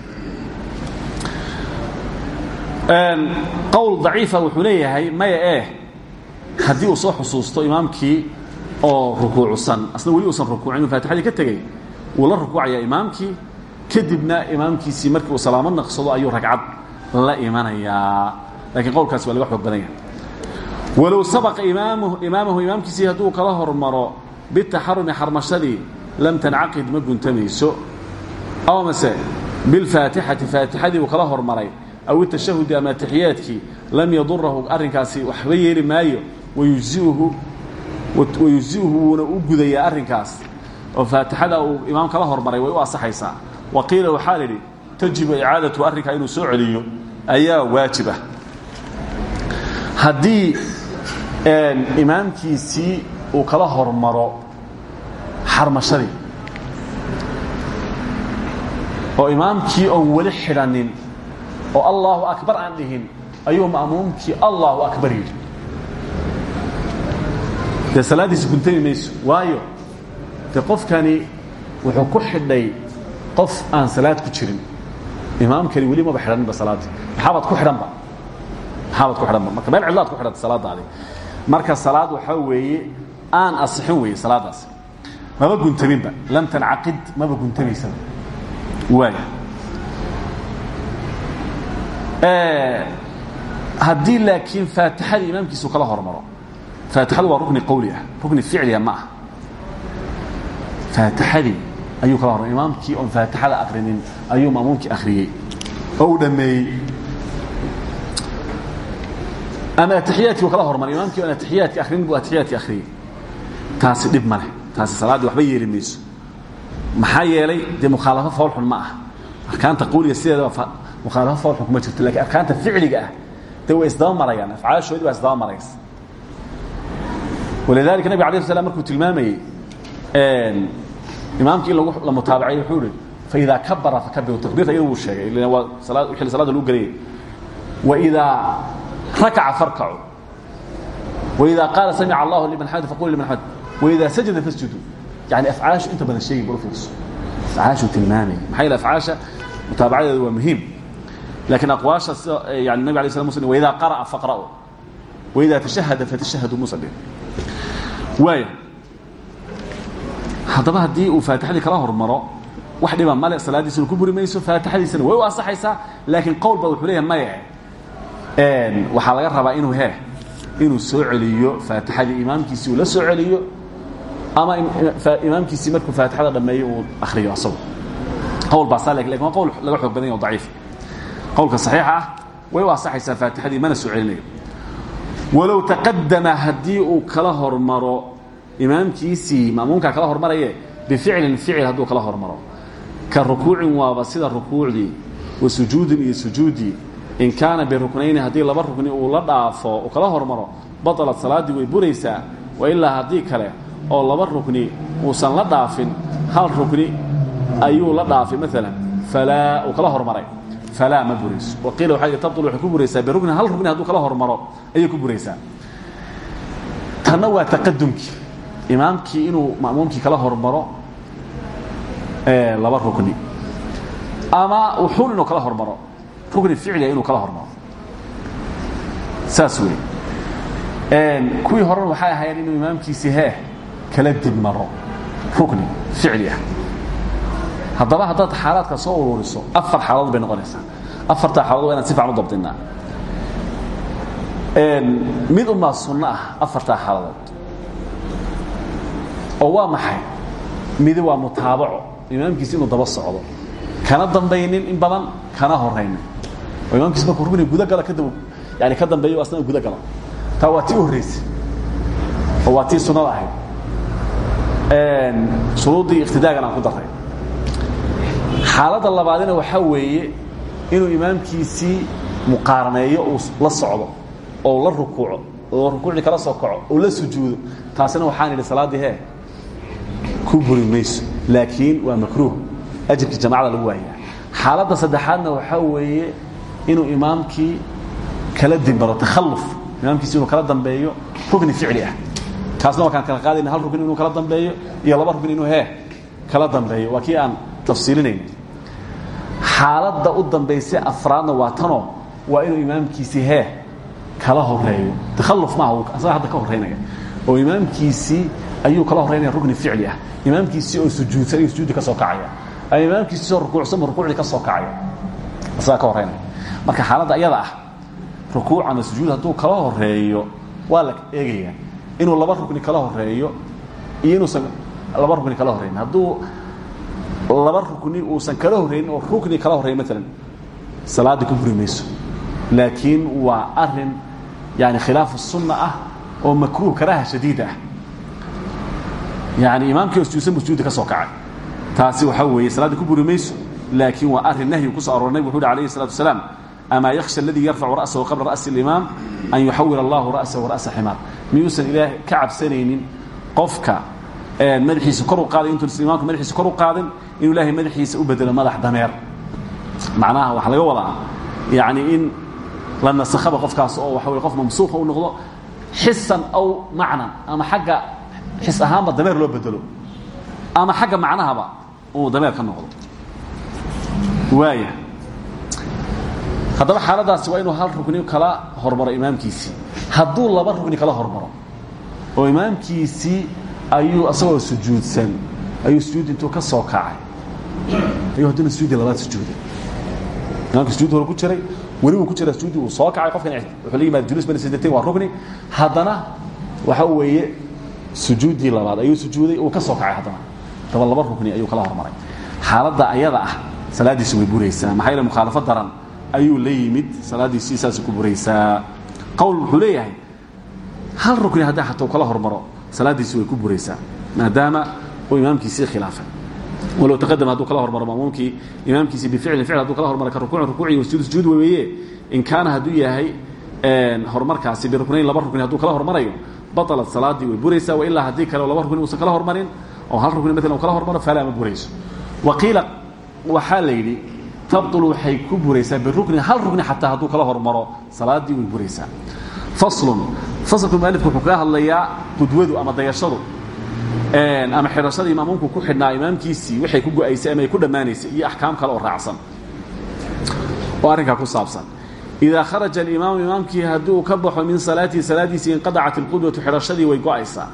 qowl daciifa wuxuu leeyahay maya eh haddii uu soo xusuusto imaamkii oo rukuucsan asna weli uusan rukuucin inuu faatixadii ka tegey wuu la imaamkii kadibna imaamkiisii markii uu salaamo naqsado ayuu ragcad la imanayaa lakiin qowlkaasi waa laga xoog badan yahay. Walow sabaqa imaamahu imaamkiisii kala hormaro bitaxarumi xarmashadii lam tancaqid ma guntamayso aw mase bilfaatixati faatixadii uu kala hormaray aw itashahudi ama atixiyaadkii lam yadurahu arrinkaasi waxba yeeli maayo wayuziuhu wuuna u gudayaa arrinkaas oo faatixada uu imaam kala hormaray way u asaxaysaa wa qiila waxaa la idhi tajibu icaadatu ayaa waajibah haddii imaamkiisii uu kala hormaro xarmashadii oo imaamkii oon weli xidhanin oo allahu akbar aan dhihin ayuu ma'muumkii allahu akbar yidhi. Dee salaaddiisi guntami mayso? Waayo de qofkani wuxuu ku xidhay qof aan salaad ku jirin. Imaamkani weli maba xidhaninba salaaddii maxaabaad ku xidhanba maxaabaad ku xidhanba marka meel cidlaad ku xidhanta salaadaadi. Marka salaad waxaa weeye aan asixin weeye salaaddaasi maba guntaminba lam tancaqid maba guntamaysaba waaya haddii laakiin faatixadii imaamkiisu kala hormaro. Faatixadu waa rukni qawli ah. Rukni ficliga ma ah faatixadii ayuu kala hormar imaamkii oon faatixada akrinin ayuu maamuumkii akhriyey oo uu dhammeeyey ama atixiyaadkii uu kala hormaray imaamkii oon atixiyaadki akrinin buu atixiyaadki akhriyey taasi dhib ma leh taasi salaaddii waxba yeeli mayso maxaa yeelay dee mukhaalafo foolxun ma ah arkaanta qawliga sideedaba mukhaalafo foolxun kuma jirto lakiin arkaanta ficliga ah dee way isdaba marayaan afcaashoodii baa isdaba maraysa walidalika nabig alay slam markuu tilmaamayey imaamkii la mutaabacay wuxuu ihi faidaa kabara fakabiru takbiirta iyadu wuu sheegay waa xilli salada lagu gelayay waidaa rakaca farkacu. Waidaa qaala samica allahu liman xamid faqulu liman xamid. Waidaa sajada fasjudu. Yani afcaashu inta badan sheegi bal fiirso. Afcaashuu tilmaamaya maxaa yeele afcaasha mutaabacadeedu waa muhiim. Laakiin aqwaasha sida yani nabig alay slam muslim waidaa qara'a faqra'u waidaa tashahada fatashahadu musa dhih waaya haddaba haddii uu faatixadii kala hormaro wax dhiba male salaaddiisuna ku buri mayso faatixadiisana way u asaxaysaa laakiin qowl ba wuxuu leeyahay maya waxaa laga rabaa inuu he inuu soo celiyo faatixadii imaamkiisii uu la soo celiyo ama imaamkiisii markuu faatixada dhammeeyo uu akhriyo asagu. Qowl baasaa laakiin waa qowl laga xoog badan yaho daciif qowlka saxiixa ah way u asaxaysaa faatixadii mana soo celinayo. Walow taqadama haddii uu kala hormaro imaamkiisii maamuumkaa kala hormaraye bificlin ficil hadduu kala hormaro. Ka rukuucin waaba sida rukuucdii wa sujuudin iyo sujuudii in kaana biruknayni haddii laba rukni uu la dhaafo uu kala hormaro baطalat salaaddii way buraysaa wa ilaa haddii kale oo laba rukni uusan la dhaafin hal rukni ayuu la dhaafay maalan falaa uu kala hormaray. Falaa ma burayso. Waqiila waxa tabtul waxay ku buraysaa biruknin hal rugni hadduu kala hormaro ayay ku buraysaa. Tanna waa imaamkii inuu ma'muumkii kala hormaro laba rukni. Ama wuxuun inuu kala hormaro rukni ficliga inuu kala hormaro. Saas wey kuwii horena waxay ahaayeen inuu imaamkiisi hee kala dib maro rukni ficli ah. Haddaba haddaad xaalaadka soo ururiso afar xaaladood bay noqonaysaa. Afartaa xaaladood waa inaan si fiican u dabdinaa. Mid unbaa sunno ah afartaa xaaladood oo waa maxay? Midi waa mutaabaco imaamkiisi inuu daba socdo. Kana dambaynin in badan kana horaynin oo imaamkiisi markuu rukni gudagala kadib yani ka dambeeyo asna guda galo taa waa tii u horraysay oo waa tii sunnada ahayd. Shuruuddii iqtidaagan aan ku daray xaaladda labaadina waxaa weeye inuu imaamkiisii muqaaraneeyo uu la socdo oo la rukuuco oo rukuucdii kala soo kaco oo la sujuudo. Taasina waxaan idhi salaaddii hee ku buri mayso laakiin waa makruuh. Ajirkii jamacada lagu waayaa. Xaaladda saddexaadna waxaa weeye inuu imaamkii kala dimbaro takhalluf imaamkiisi inuu kala dambeeyo rukni ficli ah. Kaasna waa kaan kala qaadayna hal rukni inuu kala dambeeyo iyo laba rukni inuu hee kala dambeeyo. Waa kii aan tafsiilinayna xaaladda u dambaysa afraadna waa tanoo waa inuu imaamkiisii hee kala horeeyo takhalluf maaha asaga hadda ka horraynaya oo imaamkiisii ayuu kala horraynaya rukni ficli ah. Imaamkiisii oo sujuudsan ayuu sujuudi ka soo kacaya. Ama imaamkiisii oo rukuucsan rukuucdii ka soo kacaya. Asaga ka horraynaya marka xaaladda ayada ah rukuuc ama sujuud hadduu kala horeeyo waa la eegayaa. Inuu laba rukni kala horeeyo iyo inuusan laba rukni kala horrayn hadduu laba rukni uusan kala horraynin oo rukni kala horreeya maalan salaaddii ku buri mayso. Laakiin waa arrin yani khilaafu sunna ah oo makruuh karaaha shadiid ah yani imaamkii oo sujuudsan buu sujuudi ka soo kacay taasi waxaa weeye salaaddii ku buri mayso laakiin waa arin nahyi ku soo aroor nabig wuxu uhi alayhi الsalatu wasalaam amaa yakhsha aladii yarfacu ra'sahu qabla ra'si اlimaam an yuxawil allahu ra'sahu ra'sa ximaar miyuusan ilaah ka cabsanaynin qofka madaxiisa kor u qaaday intuusan imaamka madaxiisa kor u qaadin inuu ilaahay madaxiisa u bedelo madax dameer macnaha waxaa laga wadaa yani in la nasakhaba qofkaas oo waxa wey qof mamsuuqa u noqdo xisan aw macnan ama xagga xis ahaanba dameer loo bedelo. Ama xagga macnahaba uu dameer ka noqdo. Waaya haddaba xaaladaasi waa inuu hal rukni kala hormaro imaamkiisii. Hadduu laba rukni kala hormaro oo imaamkiisii ayuu asagoo sujuudsan ayuu sujuud intuu ka soo kacay ayuu haddana sujuudi labaad sujuuday. Imaamkii sujuud hore ku jiray weli wuu ku jira sujuudi uu soo kacay qofkan wuxuu la yimaada julus bani sajdatain waa rukni. Haddana waxa weeye sujuuddii labaad ayuu sujuuday uu ka soo kacay haddana. Daba laba rukni ayuu kala hormaray. Xaaladda ayada ah salaaddiisi way buraysaa. Maxaa yeele mukhaalafo daran ayuu la yimid salaaddiisii saasay ku buraysaa. Qowl wuxuu leeyahay hal rukni haddii xataa uu kala hormaro salaaddiisi way ku buraysaa maadaama uu imaamkiisii khilaafay. Walow taqadama hadduu kala hormaro maamuumkii imaamkiisii bificlin ficl haduu kala hormaro ka rukuucin rukuuci wasujuud sujuud weeye. In kaana hadduu yahay horumarkaasi biruknayn laba rukni hadduu kala hormarayo batalat salaaddii way buraysaa wa ilaa haddii kale laba rukni uusan kala hormarin oo hal rukni maalan uu kala hormaro falaa ma burayso. Waqiila waxaa la yidhi tabطul waxay ku buraysaa birukni hal rukni xataa hadduu kala hormaro salaaddii way buraysaa. Faslun faslku mualifku wuxuu kaga hadlayaa qudwadu ama dayashadu. Ama xidhashadii maamuumku ku xidhnaa imaamkiisii waxay ku go'aysay ama ay ku dhammaanaysay iyo axkaam kale oo raacsan. Oo arrinkaa ku saabsan idaa kharaja alimaamu imaamkii haddii uu ka baxo min salaatihi salaadiisii inqadacat ilqudwatu xidhashadii way go'aysaa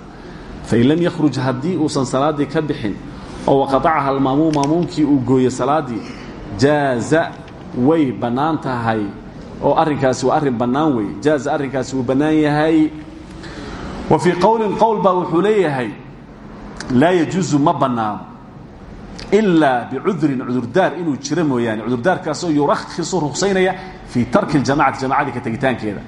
fain lam yakhruj haddii uusan salaaddii ka bixin oo waqatacaha almaamuum maamuumkii uu gooyo salaaddii jaaza way bannaan tahay oo arrinkaasi waa arrin bannaan wey jaaza arrinkaasi wuu yahay wa fii qowlin qowl baa wuxuu leeyahay laa yajuusu ma bannaano ilaa bicudrin cudurdaar inuu jiro mooyaane cudurdaarkaasoo yurakhisu ruksaynaya fii tarki ljamacati jamacadii ka tegitaankeeda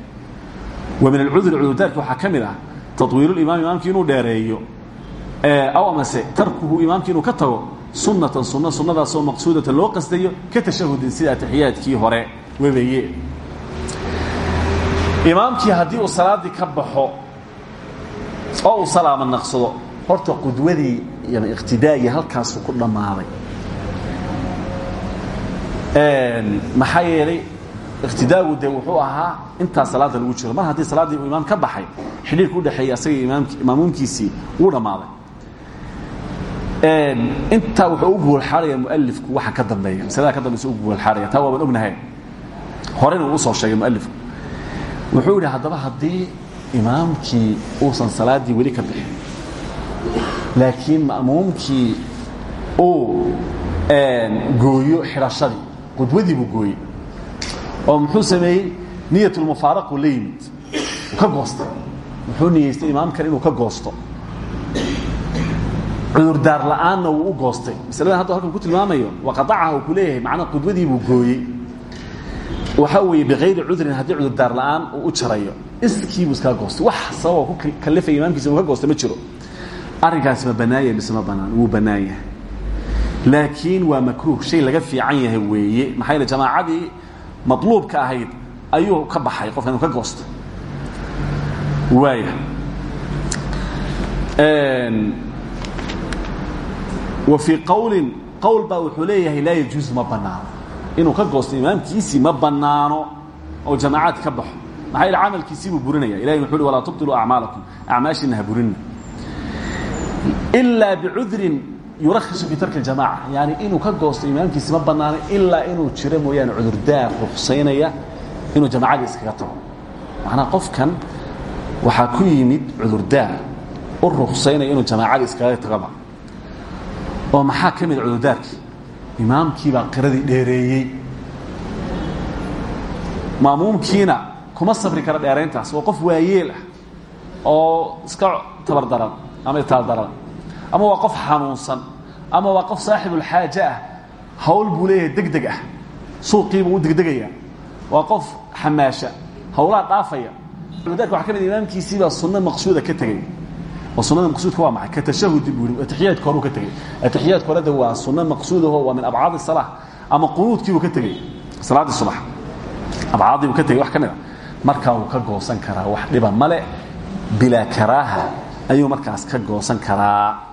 wa min alcudri cudurdaarki waxaa ka mid ah taطwiilulimaam imaamkii inuu dheereeyo aw amase tarkuhu imaamkii inuu ka tago sunnatan sunna sunnadaasoo maqsuudatan loo qastayo ka tashahudin sida atixiyaadkii hore webeeye imaamkii haddii uu salaaddii ka baxo oo uu salaamo naqsado horta qudwadii ama iqtidaagii halkaasuu ku dhammaaday maxaa yeelay iqtidaagu de wuxuu ahaa intaa salaada lagu jiro. Mar haddii salaaddii uu imaam ka baxay xidhiirka udhexeeya asaga imaamuumkiisii wuu dhammaaday intaa wuxuu u guulxaaraya mualifku waxa ka dambeeya. Masalada ka dambaysa u guulxaaraya. Taa waaban ognahay. Horena uu u soo sheegay mualifku wuxuu yidhi haddaba haddii imaamkii uusan salaaddii weli ka bixin laakiin ma'muumkii uu gooyo xidhashadii qudwadii buu gooyey oo muxuu sameeyey niyatulmufaaraqu la yimid ka goostay muxuu niyeystay imaamkan inuu ka goosto. Cudurdaar la'aanna wuu u goostay. Masaladan hadda halkan ku tilmaamayo waqadacaha uu ku qudwadii buu gooyey. Waxaa weeye bikayri cudrin haddii cudurdaar la'aan uu u jarayo iskii buu goostay. Wax sababoo ku kalifaya imaamkiisa uu ka goosta ma jiro. Arrinkaasi ma bannaanya mise ma bannaan? Wuu laakiin waa makruuh shay laga fiican yahay weeye. Maxaa yeele jamaacadii maطluubka ahayd ayuu ka baxay qofkan inuu ka goosto. Waaya wa fii qawlin qowl baa wuxuu leeyahay laa yajuusu ma bannaano. Inuu ka goosto imaamkiisii ma bannaano oo jamaacaad ka baxo. Maxaa yeele camalkiisii buu burinaya ilahi wuxuu uhi walaa tubtiluu acmaalakum. Acmaashiina ha burinna. Ilaa bicudrin yurakhisu fi tarki اljamaca yani inuu ka goosto imaamkiisi ma bannaano ilaa inuu jiro mooyaane cudurdaar ruksaynaya inuu jamacadii iskaga tago. Macnaa qofkan waxaa ku yimid cudurdaar u ruksaynaya inuu jamaacadii iskaga tagoba oo maxaa ka mid cudurdaarkii? Imaamkiibaa qiradii dheereeyey. Maamuumkiina kuma sabri kara dheerayntaas. Waa qof waayeel ah oo iska tabardaran ama itaaldaran ama waa qof xanuunsan. Ama waa qof saaxibulxaaje ah. Hawl buu leeyahay deg deg ah suuqiibuu u degdegaya waa qof xamaasha. Hawlaa dhaafaya. Cudurdaarka waxaa ka mid imaamkiisiibaa sunno maqsuuda ka tegey oo sunada maqsuudka waa maxay? Ka tashahudi buu yidhi. Atixiyaadka horuu ka tegey atixiyaadka horeda waa sunno maqsuudaho waa min abcaad الsalaa ama qunuudkiibuu ka tegey salaaddii subax. Abcaadii buu ka tegey wax ka mid a markaa wuu ka goosan karaa wax dhiba male bilaa karaaha ayuu markaas ka goosan karaa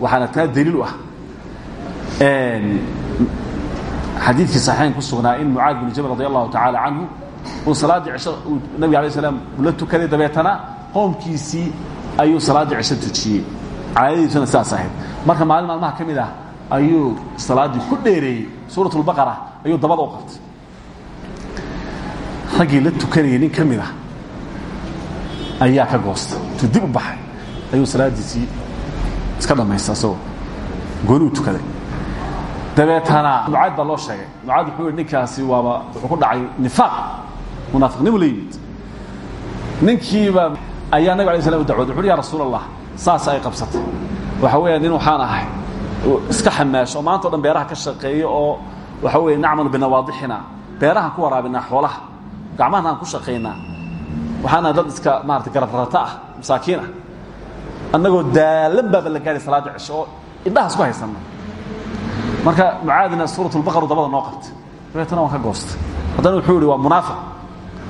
waxaana taa daliil u ah xadiidkii saxiixayn ku sugnaa in mucaad bin jabal radi allahu tacaala canhu uu salaaddii cisho uu nabiga alay slam la tukaday dabeetana qoomkiisii ayuu salaaddii cisho tujiyey caadadiisuna sidaas ahayd. Marka maalin maalmaha ka mid ah ayuu salaaddii ku dheereeyey. Suurat اlbaqara ayuu dabada u qabtay. Raggii la tukanayay nin ka mid ah ayaa ka goostay. Intuu dib u baxay. Ayuu salaaddiisii iska dhammaysta asagoo goonuu tukaday. Dabeetana mucaad baa loo sheegay. Mucaad wuxuu yihi ninkaasi waaba wuxuu ku dhacay nifaaq munaafiqnimu la yimid. Ninkiiba ayaa nabig alay slam dacwooday wuxu uhi ya rasuul allah saas ay qabsatay. Waxa weeya nin waxaan ahay iska xamaasho oo maanta o dhan beeraha ka shaqeeyo oo waxa weeye nacmalu binawaadixina beerahaan ku waraabinaa xoolaha gacmahan aan ku shaqaynaa. Waxaana dad iska maarata garabrata ah masaakiin ah annagoo daalan baaba la gaadhay salaadda cisho oo indhahaas ku haysanna marka mucaadina suurat lbaqaru dabada noo qabtay. Dabeetana waan ka goostay. Haddana wuxuu ihi waa munaafiq.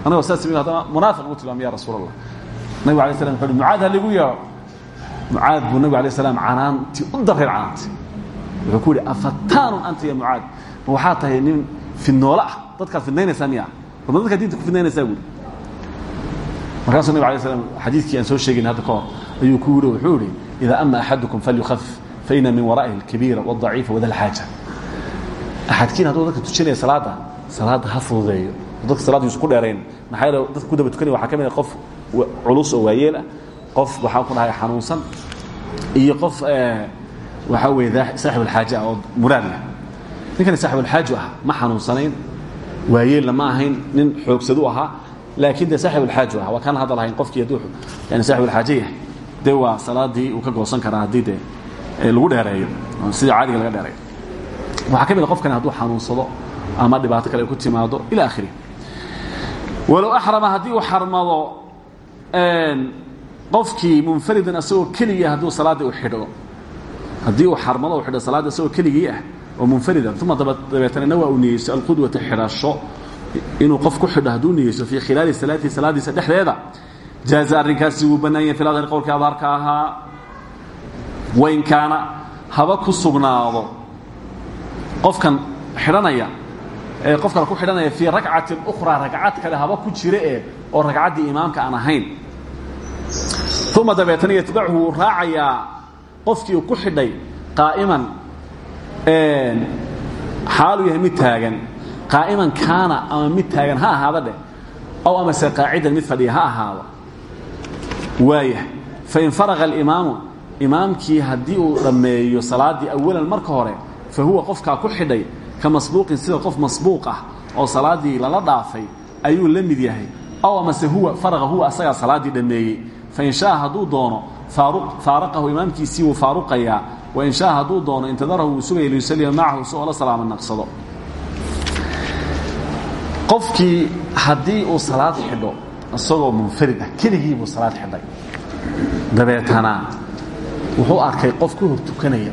Anagoo saas sami haddana munaafiq ugu tilmaamay ya rasuul allah nabig alay slam wuxu uhi mucaad ha ligu yeedho mucaad buu nabig alay slam canaantii u dareer canaantay wuxuu ku yidhi afataanun anta ya mucaad? Ma waxaa tahay nin fidnoole ah. Dadkaad fidnaynaysaa miya warma dadkaa diinta ku fidnaynaysaa buuri markaasuu nabig alay slam xadiidkii aan soo sheegayn hadda ka hor ayuu ku yidhi wuxuu ihi idaa ama axadukum falyukhafif faina min waraa'ihi alkabiira wadaciifa wada lxaaja axadkiin hadduu dadka tujinaya salaadda salaadda ha fududeeyo. Dadka salaadda yuusan ku dheerayn maxaa yeele dadka ku daba tukanaya waxaa ka mid ah qof culus oo waayeel ah qof waxaan ku dhahay xanuunsan iyo qof waxaa weeye saaxib alxaaje ah oo muraad leh. Ninkani saaxib alxaajo ah ma xanuunsanayn waayeelna ma ahayn nin xoogsadu ahaa laakiin dee saaxib alxaajo ah waa kaan hadda lahayn qofkii hadduu yani saaxib alxaaje yahay dee waa salaadii uu ka goosan karaa haddii dee lagu dheereeyo sida caadiga laga dheereeyo. Waxaa ka mid a qofkani hadduu xanuunsado ama dhibaato kale ay ku timaado ila akhirih walow axrama haddii uu xarmado qofkii munfaridan asagoo keligii hadduu salaadii u xidho. Haddii uu xarmado u xidho salaadii asagoo keligii ah oo munfaridan uma dabeetana waa uu niyeysto alqudwata xidhasho inuu qof ku xidho hadduu niyeysto fii khilaali salaatihi salaadiisa dhexdeeda jaaza arrinkaasi wuu bannaan yahay fil adhari qowlkii adhaarka ahaa wain kaana ku sugnaado qofkan xidhanaya qof kale ku xidhanaya fii ragcatin ukhraa ragcad kale haba ku jira eh oo ragcaddii imaamka aan ahayn uma dabeetana yatbachu wuu qofkii ku xidhay qaa'iman xaaluu yahay mid taagan qaa'iman kaana ama mid taagan ha ahaada dheh aw amase mid fadhiya ha ahaado waayahay. Fain faraqa alimaamu imaamkii haddii uu dhammeeyo salaaddii awalan marka hore fa huwa qofkaa ku xidhay ka masbuuqin sida qof masbuuq ah oo salaaddii lala dhaafay ayuu la mid yahay. Aw amase huwa faraqa huwa asagaa salaaddii dhammeeyey fain shaa hadduu doono faaraqahu imaamkiisii wuu faaruqayaa. Wain shaa hadduu doono intadarahu wuu sugaya liyusaliya macahu si oo la salaama naqsado. Qofkii haddii uu salaad xidho isagoo munfarid ah. Keligii buu salaad xidhay. Dabeetana wuxuu arkay qof ka hor tukanaya.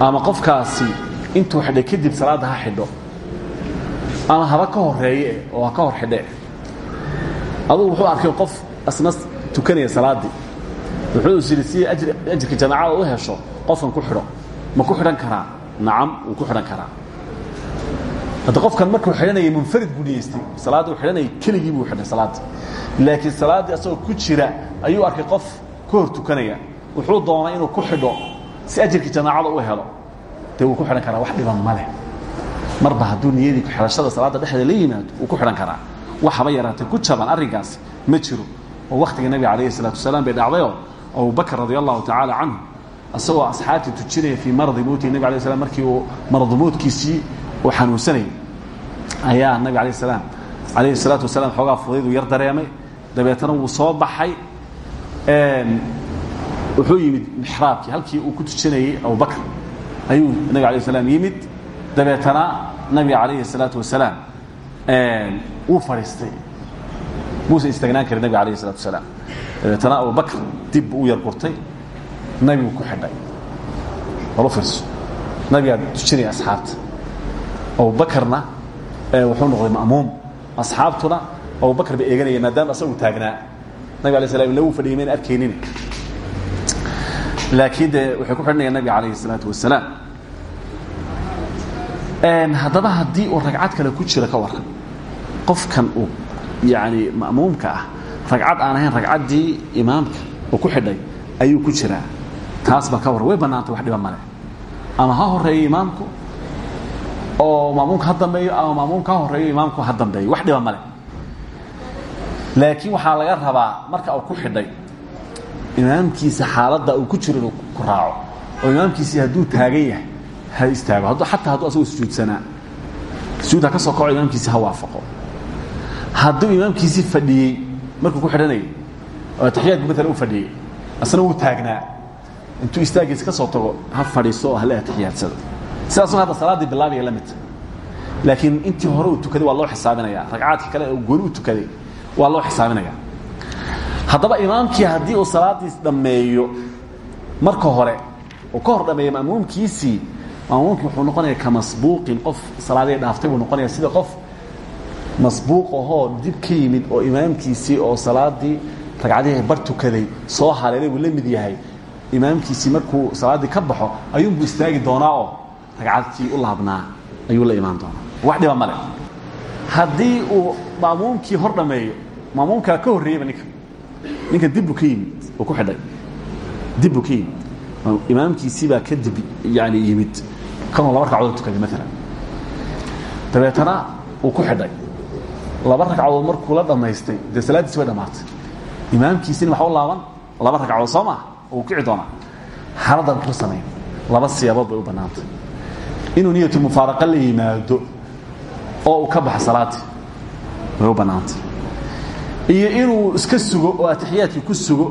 Ama qofkaasi intuu xidhay kadib salaadda ha xidho. Ama haba ka horeeye oo ka hor xidhe. Adugu wuxuu arkay qof asna tukanaya salaaddii wuxuu is yidhi si ajirka jamaacada u hesho qofkan ku xidho. Ma ku xidhan karaa? Nacam wuu ku xidhan karaa hadda qofkan markuu xidhanayay munfarid buu niyeystay salaadda uu xidhanayay keligii buu xidhay salaadda laakiin salaaddii asagoo ku jira ayuu arkay qof ka hor tukanaya. Wuxuu doonay inuu ku xidho si ajirkii jamaacada u helo. Dee wuu ku xidhan karaa wax dhiban ma leh. Marba hadduu niyadii xidhashada salaadda dhexdeeda la yimaado wuu ku xidhan karaa. Wax haba yaraatay ku jaban arrinkaasi ma jiro. Oo wakhtiga nebiga calayhi salaatu wasalaam bay dhacdayoo abubakr radi allahu tacaala canhu isagoo asxaabtii tujinaya fii maradi mowtihi nabig alay slam markii uu maradu mowdkiisii uu xanuunsanayay ayaa nabig alayh salaam calayhi salaatu wasalaam xoogaa fudayduu yar dareemay dabeetana wuu soo baxay wuxuu yimid mixraabkii halkii uu ku tujinayey abubakr ayuu nabig alay slam yimid dabeetana nabiga calayhi salaatu wasalaam wuu fadhiistay muusan istaagnaan karin nabiga alayh salatu wasalaam dabeetana abubakr dib u yar gurtay nabigu ku xidhay walu fiirso nabigaa tujinaya asxaabta abubakarna wuxuu noqday ma'muum. Asxaabtuna abubakar ba eeganaya maadaama asagu taagnaa. Nabig alay slam illa wuu fadhiyay mayna arkaynin laakiin dee waxay ku xidhanayaan nabiga calayhi salaatu wasalaam haddaba haddii uu ragcad kale ku jiro ka waran qofkan uu yani ma'muumka ah ragcad aan ahayn ragcaddii imaamka uu ku xidhay ayuu ku jiraa. Taas ba ka war way bannaantay wax dhiba male ama ha horeeyo imaamku oo maamuumka ha dambeeyo ama maamuumka ha horeeyo imaamku ha dambeeyo. Wax dhiba male laakiin waxaa laga rabaa marka uu ku xidhay imaamkiisa xaaladda uu ku jiro inuu ku raaco oo imaamkiisii hadduu taagan yahay ha istaago. Xataa hadduu asagoo sujuudsanaa sujuud ha ka soo kaco imaamkiisii ha waafaqo. Hadduu imaamkiisii fadhiyey markuu ku xidhanayay oo ataxiyaadku maalan u fadhiyey asna wuu taagnaa. Intuu istaagiisa ka soo tago ha fadhiisto oo hala atixiyaadsado sidaasuna hadda salaaddii bilaabaya la midta laakiin intii hore uu tukaday waa loo xisaabinaya. Ragcaadka kale oo gooni u tukaday waa loo xisaabinaya. Haddaba imaamkii haddii uu salaadiis dhammeeyo marka hore uu ka hor dhammeeyo ma'muumkiisii ma'muumkii wuxuu noqonaya ka masbuuqin qof salaadii dhaaftay buu noqonaya sida qof masbuuq ahoo dib ka yimid oo imaamkiisii oo salaadii ragcadihii bar tukaday soo haleelay buu la mid yahay. Imaamkiisii markuu salaaddii ka baxo ayuunbuu istaagi doonaa oo ragcadkii u laabnaa ayuu la imaan doonaa. Wax dhiba male haddii uu ma'muumkii hor dhammeeyo ma'muumkaa ka horreeyeyba ninka ninka dibbuu ka yimid oo ku xidhay. Dibbuu ka yimid. Imaamkiisiibaa kadib yani yimid. Kanuu laba ragcadood tukaday maalan dabeetana uu ku xidhay. Laba ragcadood markuu la dhammaystay dee salaaddiisi way dhammaatay imaamkiisina waxa u laaban laba ragcadood soo maa uu kici doonaa. Xaaladdan muxuu samayn. Laba siyaabood bay u bannaantay inuu niyatu mufaaraqa la yimaado oo uu ka baxo salaaddii way u bannaantay. Iyo inuu iska sugo oo atixiyaadkii ku sugo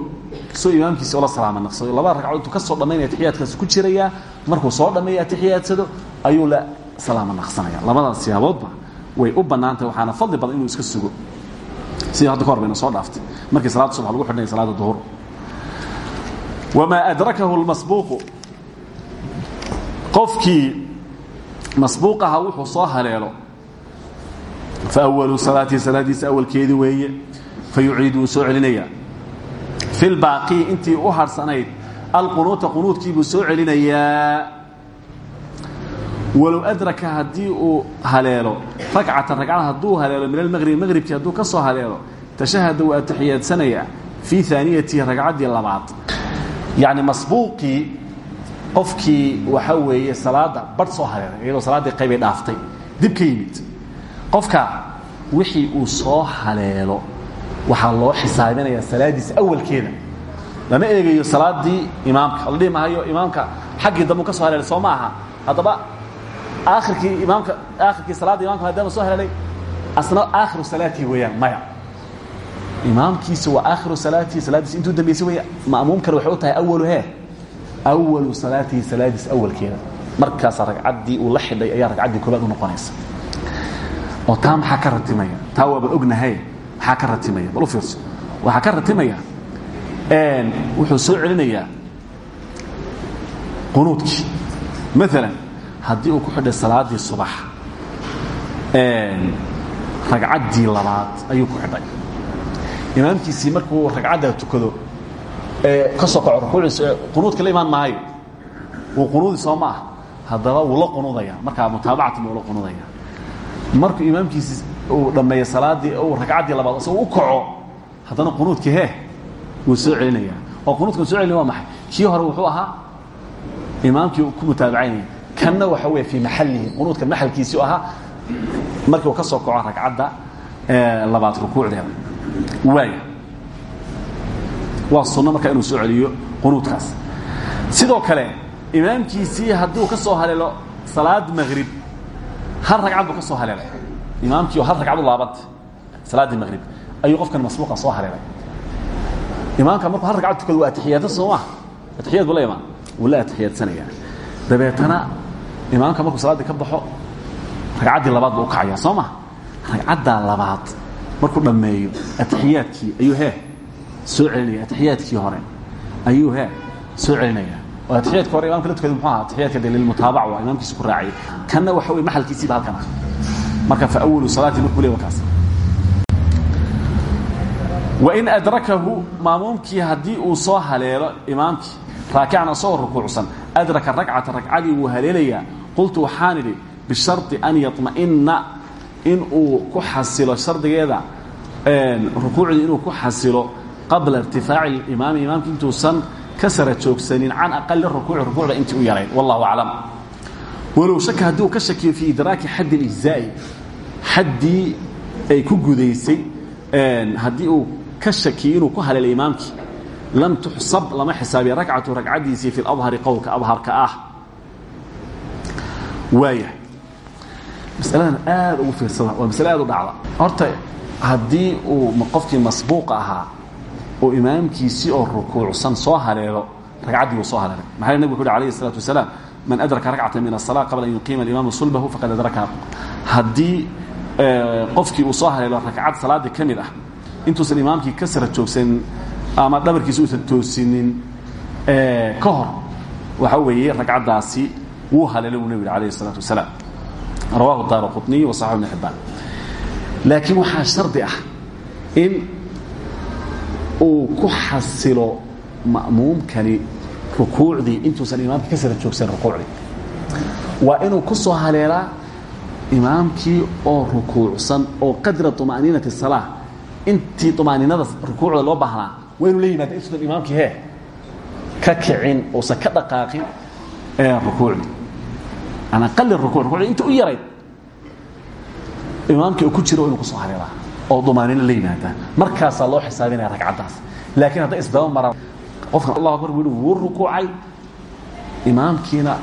soo imaamkiisi ula salaama naqsado. Laba ragcadood intuu ka soo dhammaynaya atixiyaadkaasi ku jirayaa markuu soo dhammeeya atixiyaadsado ayuu la salaama naqsanaya. Labadaas siyaaboodba way u bannaantahay waxaana fadli badan inuu iska sugo. Sidii hadda ka hor bayna soo dhaaftay. Markii salaada subax lagu xidhnaya salaada duhur. Wamaa adrakahu lmasbuuqu qofkii masbuuq aha wuxuu soo haleelo. Fa awalu salaatii salaadiisa awalkeedii weeye fa yuciidu wuu soo celinayaa. Fi lbaaqii intii u harhsanayd alqunuuta qunuudkii buu soo celinayaa. Walow adraka haddii uu haleelo ragcatan ragcada hadduu haleelo min almaqribi maqribkii hadduu ka soo haleelo tashahada waa taxiyaadsanaya fii aaniyatihi ragcaddii labaad. Yacni masbuuqii qofkii waxa weeye salaada barh soo haleelay iyadoo salaaddii qaybay dhaaftay dib ka yimid. Qofka wixii uu soo haleelo waxaa loo xisaabinayaa salaadiisa awalkeeda. Lama eegayo salaadii imaamka la dhihi mahayo imaamka xaggii dambu ka soo haleelay soo ma aha. Haddaba aakhirkii imaamka aakhirkii salaadda imamka maadaama soo haleelay asna aakhiru salaatihi weeyaan maya. Imaamkiisa waa aakhiru salaatihi salaadiisa intuu dambaysay weya ma'muumkana waxay u tahay awalu hee awalu salaatihi salaadiisa awalkeeda markaasa ragcaddii uu la xidhay ayaa ragcaddii koobaad u noqonaysa oo taa maxaa ka ognahay maxaa bal u fiirso waxaa ka ratimaya wuxuu soo celinayaa qunuudkii maalan haddii uu ku xidhay salaaddii subax ragcaddii labaad ayuu ku xidhay imaamkiisii markuu ragcaddaa tukado ee ka soo kaco rukuuciisa qunuudka la imaan maayo. Wuu qunuudi soo ma ah haddaba wuu la qunuudaya. Markaa mutaabacatan wuu la qunuudaya. Markuu imaamkiisi uu dhammeeyo salaaddii uu ragcaddii labaad isagoo u kaco haddana qunuudkii hee wuu soo celinaya. Oo qunuudka soo celinaya waa maxay? Kii hore wuxuu ahaa imaamkii ku mutaabacaynaya kanna waxa weeye fii maxallihi. Qunuudka maxalkiisii ahaa markii uu ka soo kaco ragcadda labaad rukuucdeeda. Waaya waa sunno marka inuu soo celiyo qunuudkaas. Sidoo kale imaamkiisii hadduu ka soo haleelo salaad maqrib hal ragcad buu ka soo haleelay imaamkii oo hal ragcad u laabanta salaaddii maqrib ayuu qofkan masbuuqa soo haleelay imaamka markuu hal ragcad tukado waa atixiyaadta soo maa atixiyaad buu la imaan. Wuu la atixiyaadsanaya. Dabeetana imaamka markuu salaaddii ka baxo ragcaddii labaad buu u kacayaa. Soo ma ragcaddaa labaad markuu dhammeeyo atixiyaadkii ayuu hee soo celinaya atixiyaadkii hore. Ayuu hee soo celinaya oo atixiyaadka hore imamka la tukada muxuu aha atixiyaadka de lilmutaabac waa imaamkiisa ku raaciyay kanna waxa wey maxalkiisiiba halkan ah marka fa awalu salaati markuu leey wakaas wain adrakahu maamuumkii haddii uu soo haleelo imaamkii raakican asagoo rukuucsan adraka ragcata ragcadii wuu haleelayaa qultu waxaan idhi bisharطi an yaطma'ina in uu ku xasilo shardigeeda rukuucdii inuu ku xasilo qabla irtifaaci imaami imaamki intuusan ka sara joogsanin can aqali rukuuci rukuucda intii u yarayn wallahu aclam. Walow shaka haddii uu ka shakiyo fii idraaki xaddi اlijzaa'i xaddii ay ku gudaysay haddii uu ka shakiyo inuu ku haleelay imaamkii lam tuxsab lama xisaabiya ragcatu ragcaddiisii fi اladhari qowlka abharka ah. Waaya masaladan aad ugu fiirsada waa masale aad u dhacda. Horta haddii uu qofkii masbuuqa ahaa oo imaamkiisii oo rukuucsan soo haleelo ragcaddii uu soo haleelay maxaa nabig wuxu uhi alayhi الsalatu wasalaam man adraka ragcata min الصalaa qabla an yuqiima اlimaamu sulbahu faqad adrakaha haddii qofkii uu soo haleelo ragcad salaaddii ka mid ah intuusan imaamkii ka sara joogsanin ama dhabarkiisa uusan toosinin ka hor waxa weeye ragcaddaasi wuu haleelay buu nabig yhi alayh الsalatu wasalaam rawahu daara quطniy wa saxix ibn xibaan laakiin waxaa shardi ah in uu ku xasilo ma'muumkani rukuucdii intuusan imaamka ka sara joogsan rukuucdii. Waa inuu ku soo haleelaa imaamkii oo rukuucsan oo qadra طumaaniinati salaa intii طumaaniinada rukuucda loo baahnaa waa inuu la yimaada intuusan imaamkii ka kicin uusan ka dhaqaaqin rukuucdii. An aqali rukuuc rukuucdii inta u yarayd uu ku jiro inuu ku soo haleelaa oo dumaanino la yimaada markaasaa loo xisaabinaya ragcaddaas. Laakiin hadday isdaba maraan qofkan allah akbar yihi wuu rukuucay imaamkiina